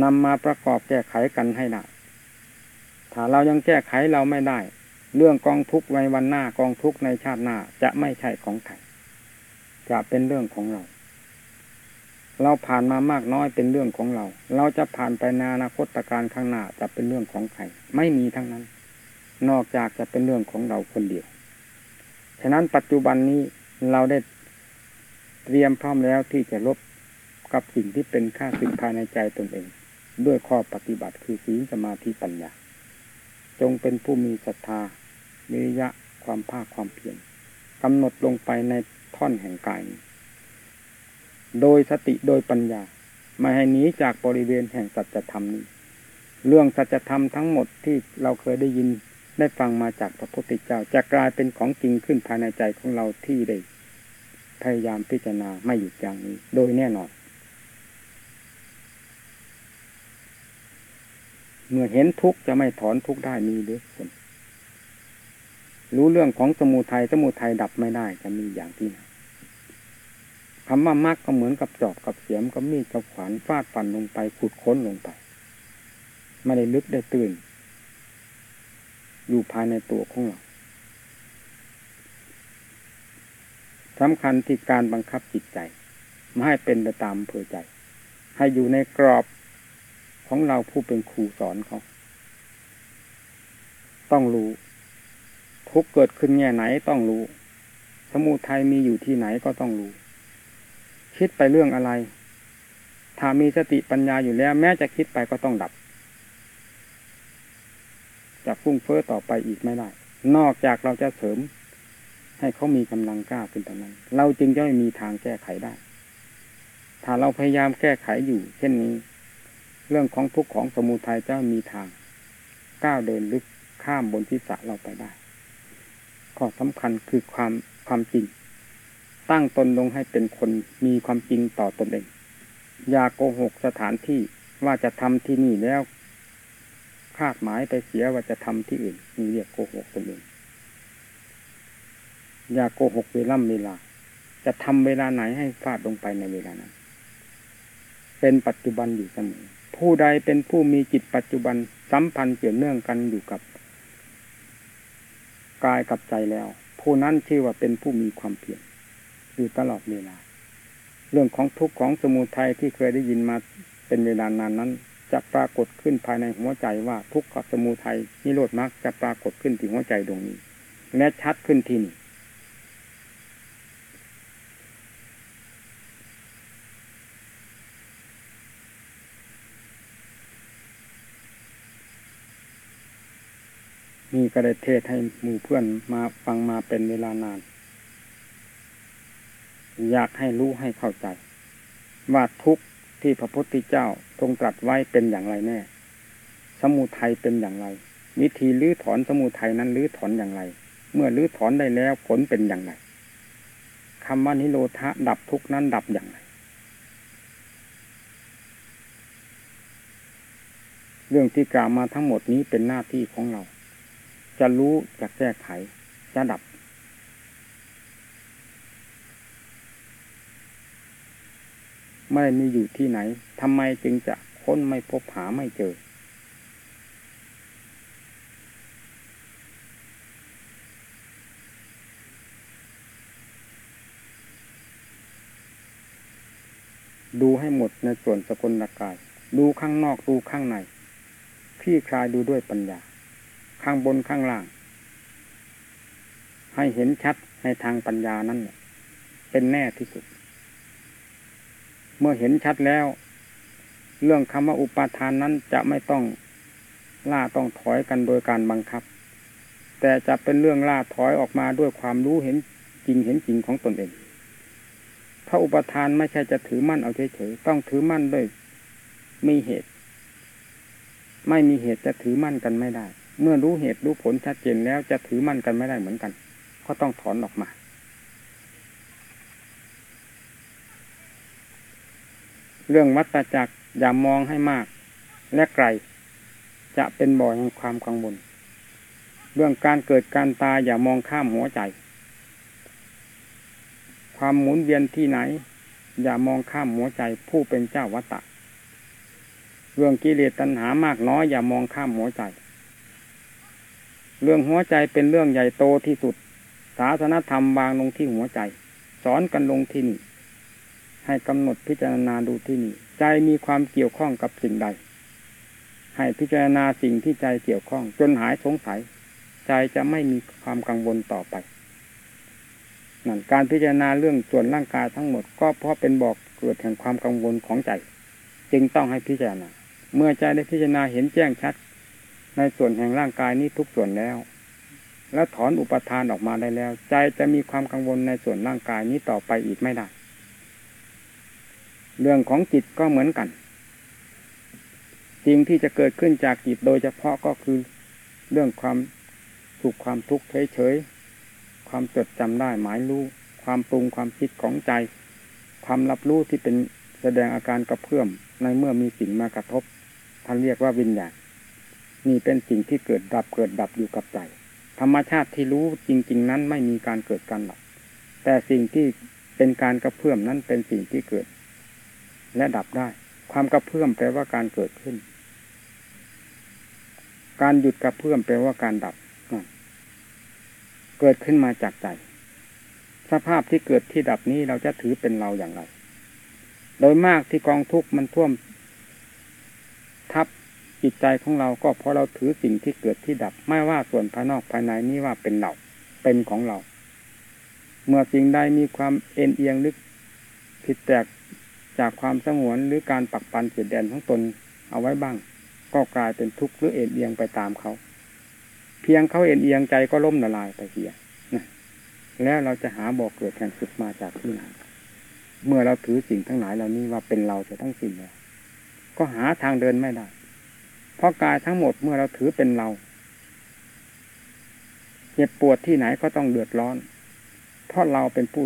นำมาประกอบแก้ไขกันให้ได้ถ้าเรายังแก้ไขเราไม่ได้ เรื่องกองทุกข์ในวันหน้ากองทุกข์ในชาติหน้าจะไม่ใช่ของใครจะเป็นเรื่องของเรา เราผ่านมามากน้อยเป็นเรื่องของเรา เราจะผ่านไปในอนาคตการข้างหน้าจะเป็นเรื่องของใครไม่มีทั้งนั้น นอกจากจะเป็นเรื่องของเราคนเดียว ฉะนั้นปัจจุบันนี้เราได้เตรียมพร้อมแล้วที่จะลบกับสิ่งที่เป็นข้าศึกภายในใจตนเอง ด้วยข้อปฏิบัติคือศีลสมาธิปัญญา จงเป็นผู้มีศรัทธาวิริยะความภาคความเพียรกำหนดลงไปในท่อนแห่งกาย โดยสติโดยปัญญา ไม่ให้หนีจากบริเวณแห่งสัจธรรมนี้ เรื่องสัจธรรมทั้งหมดที่เราเคยได้ยินได้ฟังมาจากพระพุทธเจ้าจะกลายเป็นของจริงขึ้นภายในใจของเราที่ได้พยายามพิจารณาไม่หยุดอย่างนี้ โดยแน่นอน เมื่อเห็นทุกข์จะไม่ถอนทุกข์ได้มีหรือคนรู้เรื่องของสมุทัยสมุทัยดับไม่ได้จะมีอย่างที่ไหน คำว่ามรรคก็เหมือนกับจอบกับเสียมกับมีดกับขวานฟาดฟันลงไปขุดค้นลงไปไม่ได้ลึกได้ตื่น อยู่ภายในตัวของเราสำคัญที่การบังคับจิตใจไม่ให้เป็นไปตามเพอใจ ให้อยู่ในกรอบของเราผู้เป็นครูสอนเขา ต้องรู้ ทุกเกิดขึ้นแง่ไหนต้องรู้ สมุทัยมีอยู่ที่ไหนก็ต้องรู้ คิดไปเรื่องอะไร ถ้ามีสติปัญญาอยู่แล้ว แม้จะคิดไปก็ต้องดับ จะฟุ้งเฟ้อต่อไปอีกไม่ได้ นอกจากเราจะเสริม ให้เขามีกำลังกล้าขึ้นตรงนั้น เราจึงจะไม่มีทางแก้ไขได้ ถ้าเราพยายามแก้ไขอยู่เช่นนี้ เรื่องของทุกข์ของสมุทัยจะมีทาง ก้าวเดินลึกข้ามบนทิศะเราไปได้ ข้อสำคัญคือความความจริง ตั้งตนลงให้เป็นคนมีความจริงต่อตนเอง อย่าโกหกสถานที่ว่าจะทำที่นี่แล้ว คาดหมายไปเสียว่าจะทำที่อื่นมีเรียกโกหกตนเอง อย่าโกหกเวล่ำเวลา จะทำเวลาไหนให้ฟาดลงไปในเวลานั้น เป็นปัจจุบันอยู่เสมอผู้ใดเป็นผู้มีจิตปัจจุบันสัมพันธ์เกี่ยวเนื่องกันอยู่กับกายกับใจแล้ว ผู้นั้นชื่อว่าเป็นผู้มีความเพียร อยู่ตลอดเวลา เรื่องของทุกข์ของสมุทัยที่เคยได้ยินมาเป็นเวลานานนั้นจะปรากฏขึ้นภายในหัวใจว่าทุกข์กับสมุทัยนิโรธมรรคจะปรากฏขึ้นที่หัวใจดวงนี้ และชัดขึ้นที่นี่มีกระเทศให้หมู่เพื่อนมาฟังมาเป็นเวลานาน อยากให้รู้ให้เข้าใจ ว่าทุกข์ที่พระพุทธเจ้าทรงตรัสไว้เป็นอย่างไรแน่ สมุทัยเป็นอย่างไร วิธีลื้อถอนสมุทัยนั้นลื้อถอนอย่างไร เมื่อลื้อถอนได้แล้วผลเป็นอย่างไรคำว่านิโรธะดับทุกนั้นดับอย่างไร เรื่องที่กล่าวมาทั้งหมดนี้เป็นหน้าที่ของเรา จะรู้จะแก้ไขจะดับ ไม่มีอยู่ที่ไหนทำไมจึงจะค้นไม่พบหาไม่เจอ ดูให้หมดในส่วนสกลกาย ดูข้างนอกดูข้างในพี่คลายดูด้วยปัญญา ข้างบนข้างล่าง ให้เห็นชัดในทางปัญญานั่นเป็นแน่ที่สุด เมื่อเห็นชัดแล้ว เรื่องคำว่าอุปาทานนั้นจะไม่ต้องล่าต้องถอยกันโดยการบังคับ แต่จะเป็นเรื่องล่าถอยออกมาด้วยความรู้เห็นจริงเห็นจริงของตนเองพระอุปทานไม่ใช่จะถือมั่นเอาเฉยๆต้องถือมั่นด้วยมีเหตุ ไม่มีเหตุจะถือมั่นกันไม่ได้ เมื่อรู้เหตุรู้ผลชัดเจนแล้วจะถือมั่นกันไม่ได้เหมือนกัน ก็ต้องถอนออกมา เรื่องวัตจักรอย่ามองให้มาก และไกล จะเป็นบ่อแห่งความกังวลเรื่องการเกิดการตายอย่ามองข้ามหัวใจ ความหมุนเวียนที่ไหน อย่ามองข้ามหัวใจผู้เป็นเจ้าวัตตะเรื่องกิเลสตัณหามากน้อยอย่ามองข้ามหัวใจ เรื่องหัวใจเป็นเรื่องใหญ่โตที่สุด ศาสนธรรมวางลงที่หัวใจ สอนกันลงที่นี่ ให้กำหนดพิจารณาดูที่นี่ใจมีความเกี่ยวข้องกับสิ่งใด ให้พิจารณาสิ่งที่ใจเกี่ยวข้อง จนหายสงสัย ใจจะไม่มีความกังวลต่อไปนั่นการพิจารณาเรื่องส่วนร่างกายทั้งหมด ก็เพราะเป็นบอกเกิดแห่งความกังวลของใจ จึงต้องให้พิจารณา เมื่อใจได้พิจารณาเห็นแจ้งชัด ในส่วนแห่งร่างกายนี้ทุกส่วนแล้ว และถอนอุปทานออกมาได้แล้ว ใจจะมีความกังวลในส่วนร่างกายนี้ต่อไปอีกไม่ได้ เรื่องของจิตก็เหมือนกัน สิ่งที่จะเกิดขึ้นจากจิตโดยเฉพาะก็คือ เรื่องความสุขความทุกข์เฉยๆ ความจดจำได้หมายรู้ ความปรุงความคิดของใจ ความรับรู้ที่เป็นแสดงอาการกระเพื่อมในเมื่อมีสิ่งมากระทบท่านเรียกว่าวิญญาณนี่เป็นสิ่งที่เกิดดับเกิดดับอยู่กับใจธรรมชาติที่รู้จริง ๆ นั้นไม่มีการเกิดการดับแต่สิ่งที่เป็นการกระเพื่อมนั้นเป็นสิ่งที่เกิด และดับได้ ความกระเพื่อมแปลว่าการเกิดขึ้น การหยุดกระเพื่อมแปลว่าการดับ เกิดขึ้นมาจากใจ สภาพที่เกิดที่ดับนี้เราจะถือเป็นเราอย่างไร โดยมากที่กองทุกข์มันท่วม ทับจิตใจของเราก็เพราะเราถือสิ่งที่เกิดที่ดับ ไม่ว่าส่วนภายนอกภายในนี้ว่าเป็นเราเป็นของเรา เมื่อสิ่งใดมีความเอ็นเอียงลึกผิดแตก จากความสงวนหรือการปักปันเสียดแดนของตนเอาไว้บ้าง ก็กลายเป็นทุกข์หรือเอ็นเอียงไปตามเขา เพียงเขาเอ็นเอียงใจก็ล่มละลายไปเสียนะแล้วเราจะหาบอกเกิดแห่งสุดมาจากที่ไหนเมื่อเราถือสิ่งทั้งหลายเหล่านี้ว่าเป็นเราจะทั้งสิ้นแล้วก็หาทางเดินไม่ได้ เพราะกายทั้งหมดเมื่อเราถือเป็นเราเจ็บปวดที่ไหนก็ต้องเดือดร้อน เพราะเราเป็นผู้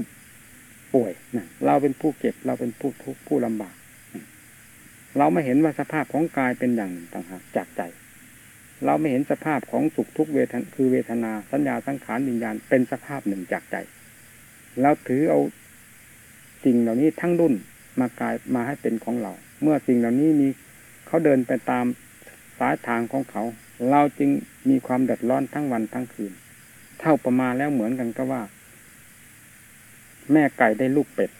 ป่วยนะเราเป็นผู้เก็บเราเป็นผู้ทุกข์ผู้ลำบาก เราไม่เห็นว่าสภาพของกายเป็นอย่างหนึ่งต่างหากจากใจ เราไม่เห็นสภาพของสุขทุกเวทคือเวทนาสัญญาสังขารวิญญาณเป็นสภาพหนึ่งจากใจเราถือเอาสิ่งเหล่านี้ทั้งรุ่นมากายมาให้เป็นของเรา เมื่อสิ่งเหล่านี้มีเขาเดินไปตามสายทางของเขา เราจึงมีความเดือดร้อนทั้งวันทั้งคืน เท่าประมาณแล้วเหมือนกันก็ว่า แม่ไก่ได้ลูกเป็ด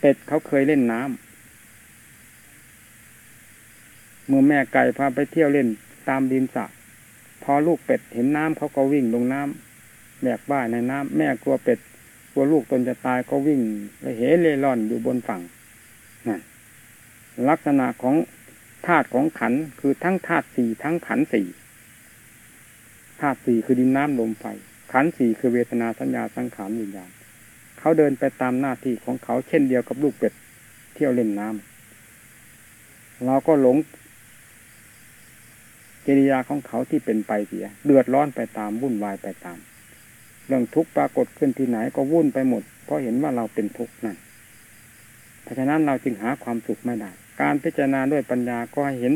เป็ดเขาเคยเล่นน้ำเมื่อแม่ไก่พาไปเที่ยวเล่นตามดินสระพอลูกเป็ดเห็นน้ำเขาก็วิ่งลงน้ำแบกบ้าในน้ำแม่กลัวเป็ดกลัวลูกตนจะตายก็วิ่งไปเหเล่ร่อนอยู่บนฝั่งนั่นลักษณะของธาตุของขันคือทั้งธาตุสี่ทั้งขันสี่ธาตุสี่คือดินน้ำลมไฟขันสี่คือเวทนาสัญญาสังขารวิญญาณ เขาเดินไปตามหน้าที่ของเขาเช่นเดียวกับลูกเป็ดเที่ยวเล่นน้ำเราก็หลงกิริยาของเขาที่เป็นไปเสีย เดือดร้อนไปตามวุ่นวายไปตาม เรื่องทุกข์ปรากฏขึ้นที่ไหนก็วุ่นไปหมด เพราะเห็นว่าเราเป็นทุกข์นั่นเพราะฉะนั้นเราจึงหาความสุขไม่ได้ การพิจารณาด้วยปัญญาก็ให้เห็น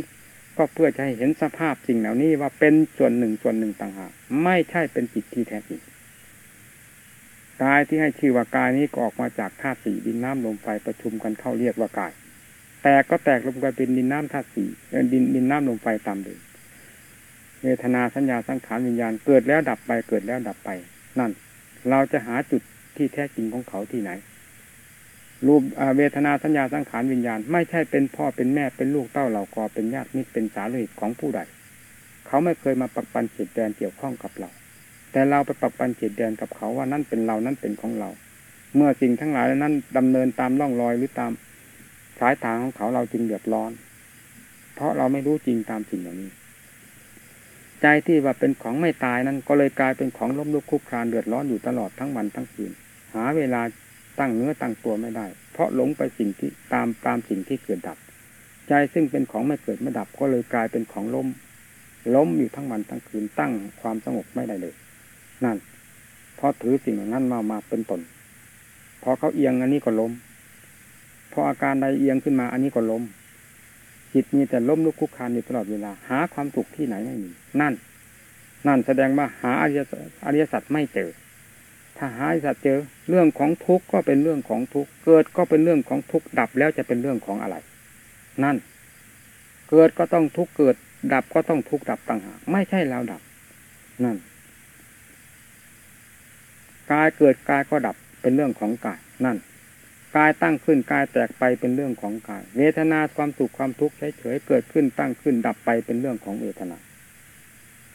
ก็เพื่อจะให้เห็นสภาพสิ่งเหล่านี้ว่าเป็นส่วนหนึ่งส่วนหนึ่งต่างหากไม่ใช่เป็นจิตที่แท้จริง กายที่ให้ชื่อว่ากายนี้ก็ออกมาจากธาตุสี่ดินน้ำลมไฟประชุมกันเข้าเรียกว่ากาย แตกก็แตกลงไปเป็นดินน้ำธาตุสี่ดินดินน้ำลมไฟตามเดิมเวทนาสัญญาสังขารวิญญาณเกิดแล้วดับไปเกิดแล้วดับไป นั่น เราจะหาจุดที่แท้จริงของเขาที่ไหน รูปเวทนาสัญญาสังขารวิญญาณ ไม่ใช่เป็นพ่อเป็นแม่เป็นลูกเต้าเหล่ากอเป็นญาติมิตรเป็นสาเหตุของผู้ใด เขาไม่เคยมาปักปันเฉียดแดนเกี่ยวข้องกับเรา แต่เราไปปักปันเฉียดแดนกับเขาว่านั่นเป็นเรานั่นเป็นของเรา เมื่อสิ่งทั้งหลายนั้นดำเนินตามร่องรอยหรือตามสายทางของเขาเราจึงเดือดร้อน เพราะเราไม่รู้จริงตามสิ่งเหล่านี้ ใจที่ว่าเป็นของไม่ตายนั้นก็เลยกลายเป็นของล้มลุกคลุกคลานเดือดร้อนอยู่ตลอดทั้งวันทั้งคืนหาเวลาตั้งเนื้อตั้งตัวไม่ได้ เพราะหลงไปสิ่งที่ตามตามสิ่งที่เกิดดับ ใจซึ่งเป็นของไม่เกิดไม่ดับก็เลยกลายเป็นของล้มล้มอยู่ทั้งวันทั้งคืนตั้งความสงบไม่ได้เลย นั่น เพราะถือสิ่งนั้นมามาเป็นตน พอเขาเอียงอันนี้ก็ล้ม พออาการใดเอียงขึ้นมาอันนี้ก็ล้ม จิตมีแต่ล้มลุกคุกคานอยู่ตลอดเวลา หาความสุขที่ไหนไม่มี นั่น นั่นแสดงว่าหาอริยอริยสัจไม่เจอ ถ้าหาอริยสัจเจอ เรื่องของทุกข์ก็เป็นเรื่องของทุกข์ เกิดก็เป็นเรื่องของทุกข์ ดับแล้วจะเป็นเรื่องของอะไร นั่น เกิดก็ต้องทุกข์เกิด ดับก็ต้องทุกข์ดับต่างหาก ไม่ใช่เราดับ นั่น กายเกิดกายก็ดับเป็นเรื่องของกายนั่นกายตั้งขึ้นกายแตกไปเป็นเรื่องของกาย เวทนาความสุขความทุกข์เฉยๆเกิดขึ้นตั้งขึ้นดับไปเป็นเรื่องของเวทนา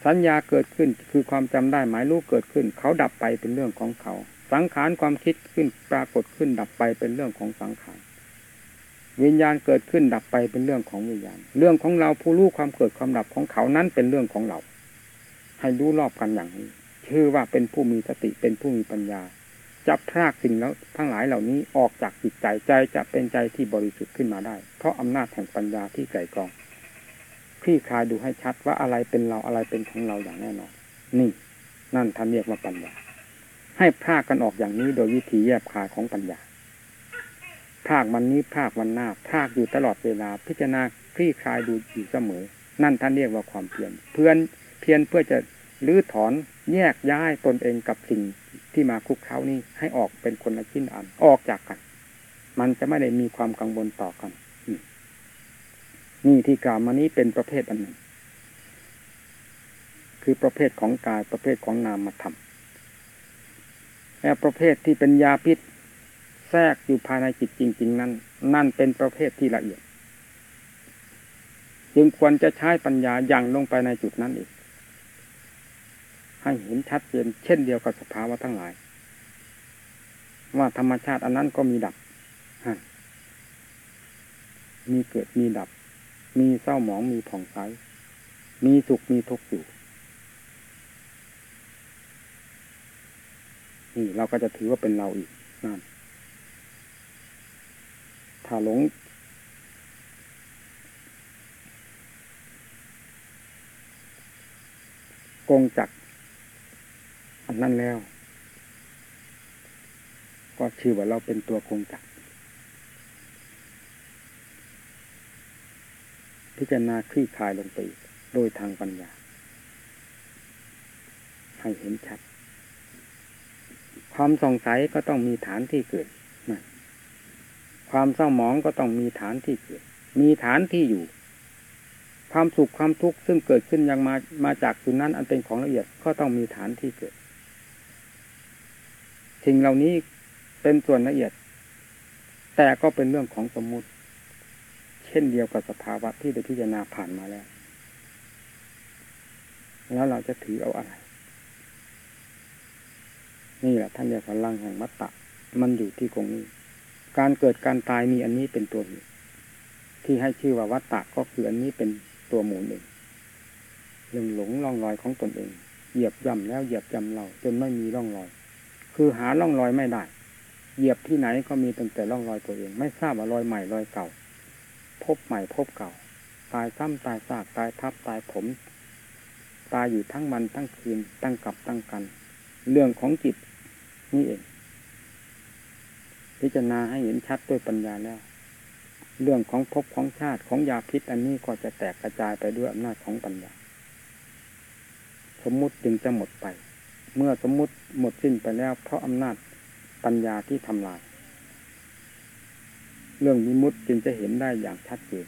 สัญญาเกิดขึ้นคือความจำได้หมายรู้เกิดขึ้น เขาดับไปเป็นเรื่องของเขา สังขารความคิดขึ้นปรากฏขึ้นดับไปเป็นเรื่องของสังขารวิญญาณเกิดขึ้นดับไปเป็นเรื่องของวิญญาณ เรื่องของเราผู้รู้ความเกิดความดับของเขานั้นเป็นเรื่องของเรา ให้รู้รอบกันอย่างนี้ ชื่อว่าเป็นผู้มีสติเป็นผู้มีปัญญา จะพรากสิ่งแล้วทั้งหลายเหล่านี้ออกจากจิตใจใจจะเป็นใจที่บริสุทธิ์ขึ้นมาได้ เพราะอำนาจแห่งปัญญาที่ไกลกองคลี่คลายดูให้ชัดว่าอะไรเป็นเราอะไรเป็นของเราอย่างแน่นอนนี่ นั่นท่านเรียกว่าปัญญา ให้พรากกันออกอย่างนี้โดยวิธีแยบคายของปัญญาพรากวันนี้พรากวันหน้าพรากอยู่ตลอดเวลา พิจารณาคลี่คลายดูอยู่เสมอ นั่นท่านเรียกว่าความเพียรเพื่อนเพียรเพื่อจะ ลื้อถอนแยกย้ายตนเองกับสิ่งที่มาคุกเขานี้ให้ออกเป็นคนละชิ้นอันออกจากกัน มันจะไม่ได้มีความกังวลต่อกันนี่ที่กล่าวมานี้เป็นประเภทอันหนึ่ง คือประเภทของกายประเภทของนามธรรมและประเภทที่เป็นยาพิษ แทรกอยู่ภายในจิตจริง ๆ นั้น นั่นเป็นประเภทที่ละเอียด จึงควรจะใช้ปัญญาอย่างลงไปในจุดนั้นอีก ให้เห็นชัดเจนเช่นเดียวกับสภาวะทั้งหลาย ว่าธรรมชาติอันนั้นก็มีดับมีเกิดมีดับ มีเศร้าหมองมีผ่องใส มีสุขมีทุกข์อยู่นี่เราก็จะถือว่าเป็นเราอีกนั่นถ้าหลง กงจัก อันนั้นแล้ว ก็ชื่อว่าเราเป็นตัวคงจักพิจารณาคลี่คลายลงไปโดยทางปัญญา ให้เห็นชัด ความสงสัยก็ต้องมีฐานที่เกิดความเศร้าหมองก็ต้องมีฐานที่เกิด มีฐานที่อยู่ ความสุขความทุกข์ซึ่งเกิดขึ้นยังมามาจากจุดนั้นอันเป็นของละเอียดก็ต้องมีฐานที่เกิด สิ่งเหล่านี้เป็นส่วนละเอียด แต่ก็เป็นเรื่องของสมมุติ เช่นเดียวกับสภาวะที่ได้พิจารณาผ่านมาแล้ว แล้วเราจะถือเอาอะไร นี่แหละท่านเรียกพลังแห่งมัตตะ มันอยู่ที่ตรงนี้ การเกิดการตายมีอันนี้เป็นตัวเหตุที่ให้ชื่อว่าวัตตะก็คืออันนี้เป็นตัวหมูหนึ่งเรื่องหลงร่องรอยของตนเอง เหยียบย่ำแล้วเหยียบย่ำเราจนไม่มีร่องรอย คือหาล่องรอยไม่ได้ เหยียบที่ไหนก็มีตั้งแต่ร่องรอยตัวเอง ไม่ทราบว่ารอยใหม่รอยเก่า พบใหม่พบเก่า ตายซ้ำตายซากตายทับตายผม ตายอยู่ทั้งวันทั้งคืนตั้งกับตั้งกัน เรื่องของจิตนี่เอง พิจารณาให้เห็นชัดด้วยปัญญาแล้ว เรื่องของภพของชาติของยาพิษอันนี้ก็จะแตกกระจายไปด้วยอำนาจของปัญญา สมมุติจึงจะหมดไป เมื่อสมมุติหมดสิ้นไปแล้ว เพราะอำนาจปัญญาที่ทำลาย เรื่องวิมุตติจึงจะเห็นได้อย่างชัดเจน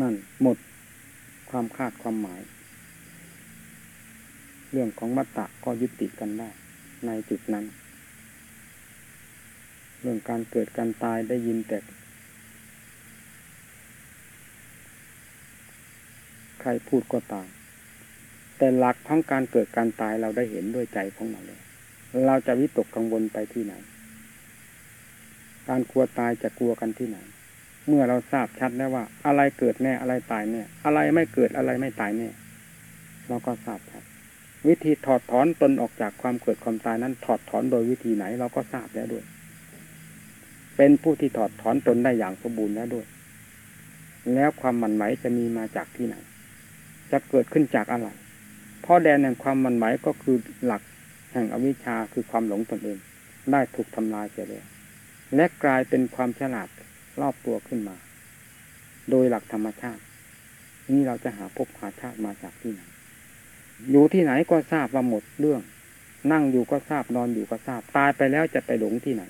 นั่นหมดความคาดความหมาย เรื่องของมัตตะก็ยุติกันได้ ในจุดนั้น เรื่องการเกิดการตายได้ยินแต่ ใครพูดก็ตาม แต่หลักของการเกิดการตายเราได้เห็นด้วยใจของเราเลยเราจะวิตกกังวลไปที่ไหน การกลัวตายจะกลัวกันที่ไหน เมื่อเราทราบชัดแล้วว่า อะไรเกิดแน่อะไรตายแน่อะไรไม่เกิดอะไรไม่ตายแน่เราก็ทราบชัดวิธีถอดถอนตนออกจากความเกิดความตายนั้น ถอดถอนโดยวิธีไหนเราก็ทราบแล้วด้วย เป็นผู้ที่ถอดถอนตนได้อย่างสมบูรณ์แล้วด้วย แล้วความหมันไหวจะมีมาจากที่ไหน จะเกิดขึ้นจากอะไร เพราะแดนแห่งความมันไหวก็คือหลักแห่งอวิชชาคือความหลงตนเอง ได้ถูกทำลายเสียแล้วและกลายเป็นความฉลาดรอบตัวขึ้นมา โดยหลักธรรมชาติ นี่เราจะหาพบหาชาติมาจากที่ไหนอยู่ที่ไหนก็ทราบว่าหมดเรื่อง นั่งอยู่ก็ทราบนอนอยู่ก็ทราบ ตายไปแล้วจะไปหลงที่ไหน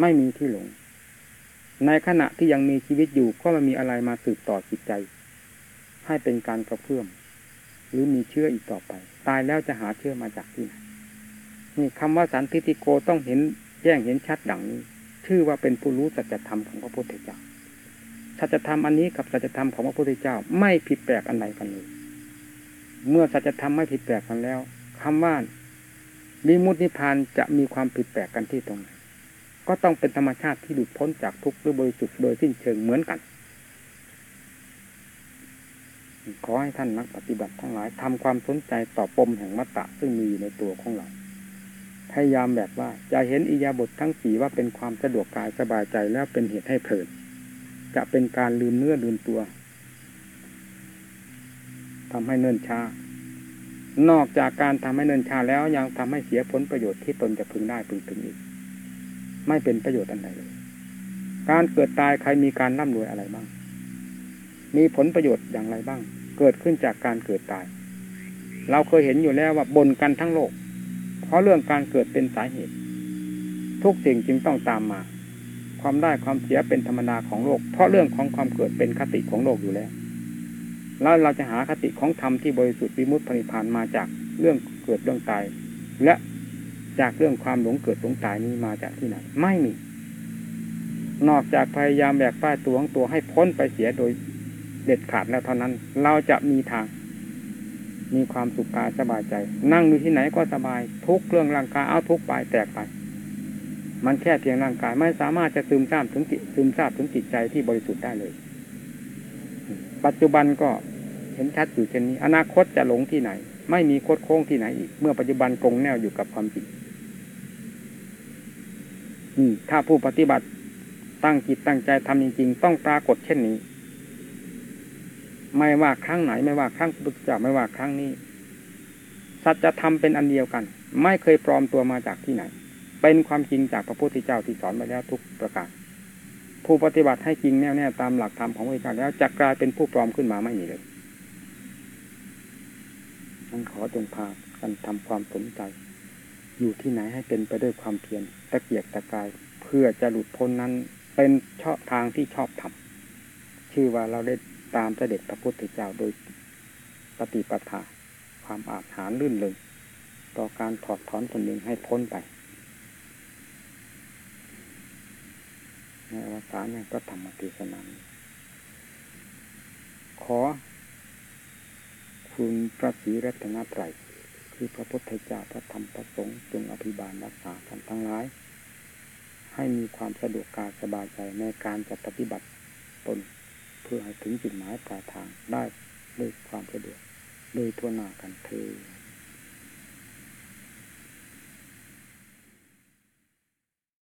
ไม่มีที่หลง ในขณะที่ยังมีชีวิตอยู่ก็ไม่มีอะไรมาสืบต่อจิตใจ ให้เป็นการกระเพื่อม หรือมีเชื่ออีกต่อไป ตายแล้วจะหาเชื่อมาจากที่ไหนนี่คำว่าสันติติโกต้องเห็นแจ้งเห็นชัดดังนี้ ชื่อว่าเป็นผู้รู้สัจธรรมของพระพุทธเจ้าสัจธรรมอันนี้กับสัจธรรมของพระพุทธเจ้าไม่ผิดแปลกอันใดกันเลยเมื่อสัจธรรมไม่ผิดแปลกกันแล้วคำว่ามิมุตินิพานจะมีความผิดแปลกกันที่ตรงไหนก็ต้องเป็นธรรมชาติที่หลุดพ้นจากทุกข์หรือบริสุทธิ์โดยสิ้นเชิงเหมือนกัน ขอให้ท่านนักปฏิบัติทั้งหลายทำความสนใจต่อปมแห่งมัตตะซึ่งมีอยู่ในตัวของเรา พยายามแบบว่าจะเห็นอิยาบททั้งสี่ว่าเป็นความสะดวกกายสบายใจแล้วเป็นเหตุให้เพลินจะเป็นการลืมเนื้อลืมตัวทำให้เนิ่นช้า นอกจากการทำให้เนิ่นช้าแล้วยังทำให้เสียผลประโยชน์ที่ตนจะพึงได้พึงถึงอีก ไม่เป็นประโยชน์อันใดเลย การเกิดตายใครมีการร่ำรวยอะไรบ้างมีผลประโยชน์อย่างไรบ้าง เกิดขึ้นจากการเกิดตาย เราเคยเห็นอยู่แล้วว่าบนกันทั้งโลก เพราะเรื่องการเกิดเป็นสาเหตุ ทุกสิ่งจึงต้องตามมา ความได้ความเสียเป็นธรรมดาของโลก เพราะเรื่องของความเกิดเป็นคติของโลกอยู่แล้ว แล้วเราจะหาคติของธรรมที่บริสุทธิ์วิมุตติพานมาจากเรื่องเกิดเรื่องตาย และจากเรื่องความหลงเกิดหลงตายนี้มาจากที่ไหนไม่มี นอกจากพยายามแบกป้ายตัวของตัวให้พ้นไปเสียโดย เด็ดขาดแล้วเท่านั้น เราจะมีทาง มีความสุขกายสบายใจ นั่งอยู่ที่ไหนก็สบาย ทุกเรื่องร่างกายเอาทุกไปแตกไปมันแค่เพียงร่างกายไม่สามารถจะซึมซาบถึงจิตซึมซาบถึงจิตใจที่บริสุทธิ์ได้เลย ปัจจุบันก็เห็นชัดอยู่เช่นนี้ อนาคตจะหลงที่ไหน ไม่มีโคดโค้งที่ไหนอีก เมื่อปัจจุบันกงแนวอยู่กับความจริงถ้าผู้ปฏิบัติตั้งจิตตั้งใจทำจริง ๆ ต้องปรากฏเช่นนี้ ไม่ว่าครั้งไหน ไม่ว่าครั้งพุทธเจ้าไม่ว่าครั้งนี้ สัจธรรมเป็นอันเดียวกัน ไม่เคยปลอมตัวมาจากที่ไหน เป็นความจริงจากพระพุทธเจ้าที่สอนมาแล้วทุกประการผู้ปฏิบัติให้จริงแน่วแน่ตามหลักธรรมของพระพุทธเจ้าแล้วจะกลายเป็นผู้ปลอมขึ้นมาไม่มีเลยนั้นขอจงพากันทำความสนใจ อยู่ที่ไหนให้เป็นไปด้วยความเพียรตะเกียกตะกายเพื่อจะหลุดพ้นนั้นเป็นชอบทางที่ชอบทำชื่อว่าเราได้ ตามเสด็จพระพุทธเจ้าโดยปฏิปทาความอาถรรลื่นเลยต่อการถอดถอนตนเองให้พ้นไปในอวสานเนี่ยก็ทำมาติสนาขอ คุณพระศรีรัตนตรัยคือพระพุทธเจ้าพระธรรมพระสงฆ์จงอภิบาลรักษาท่านทั้งหลาย ให้มีความสะดวกกาสบายใจในการจะปฏิบัติตน พื่อให้ถึงจุดหมายปลายทางได้ด้วยความสะดวกโดยทั่วหน้ากันเธอ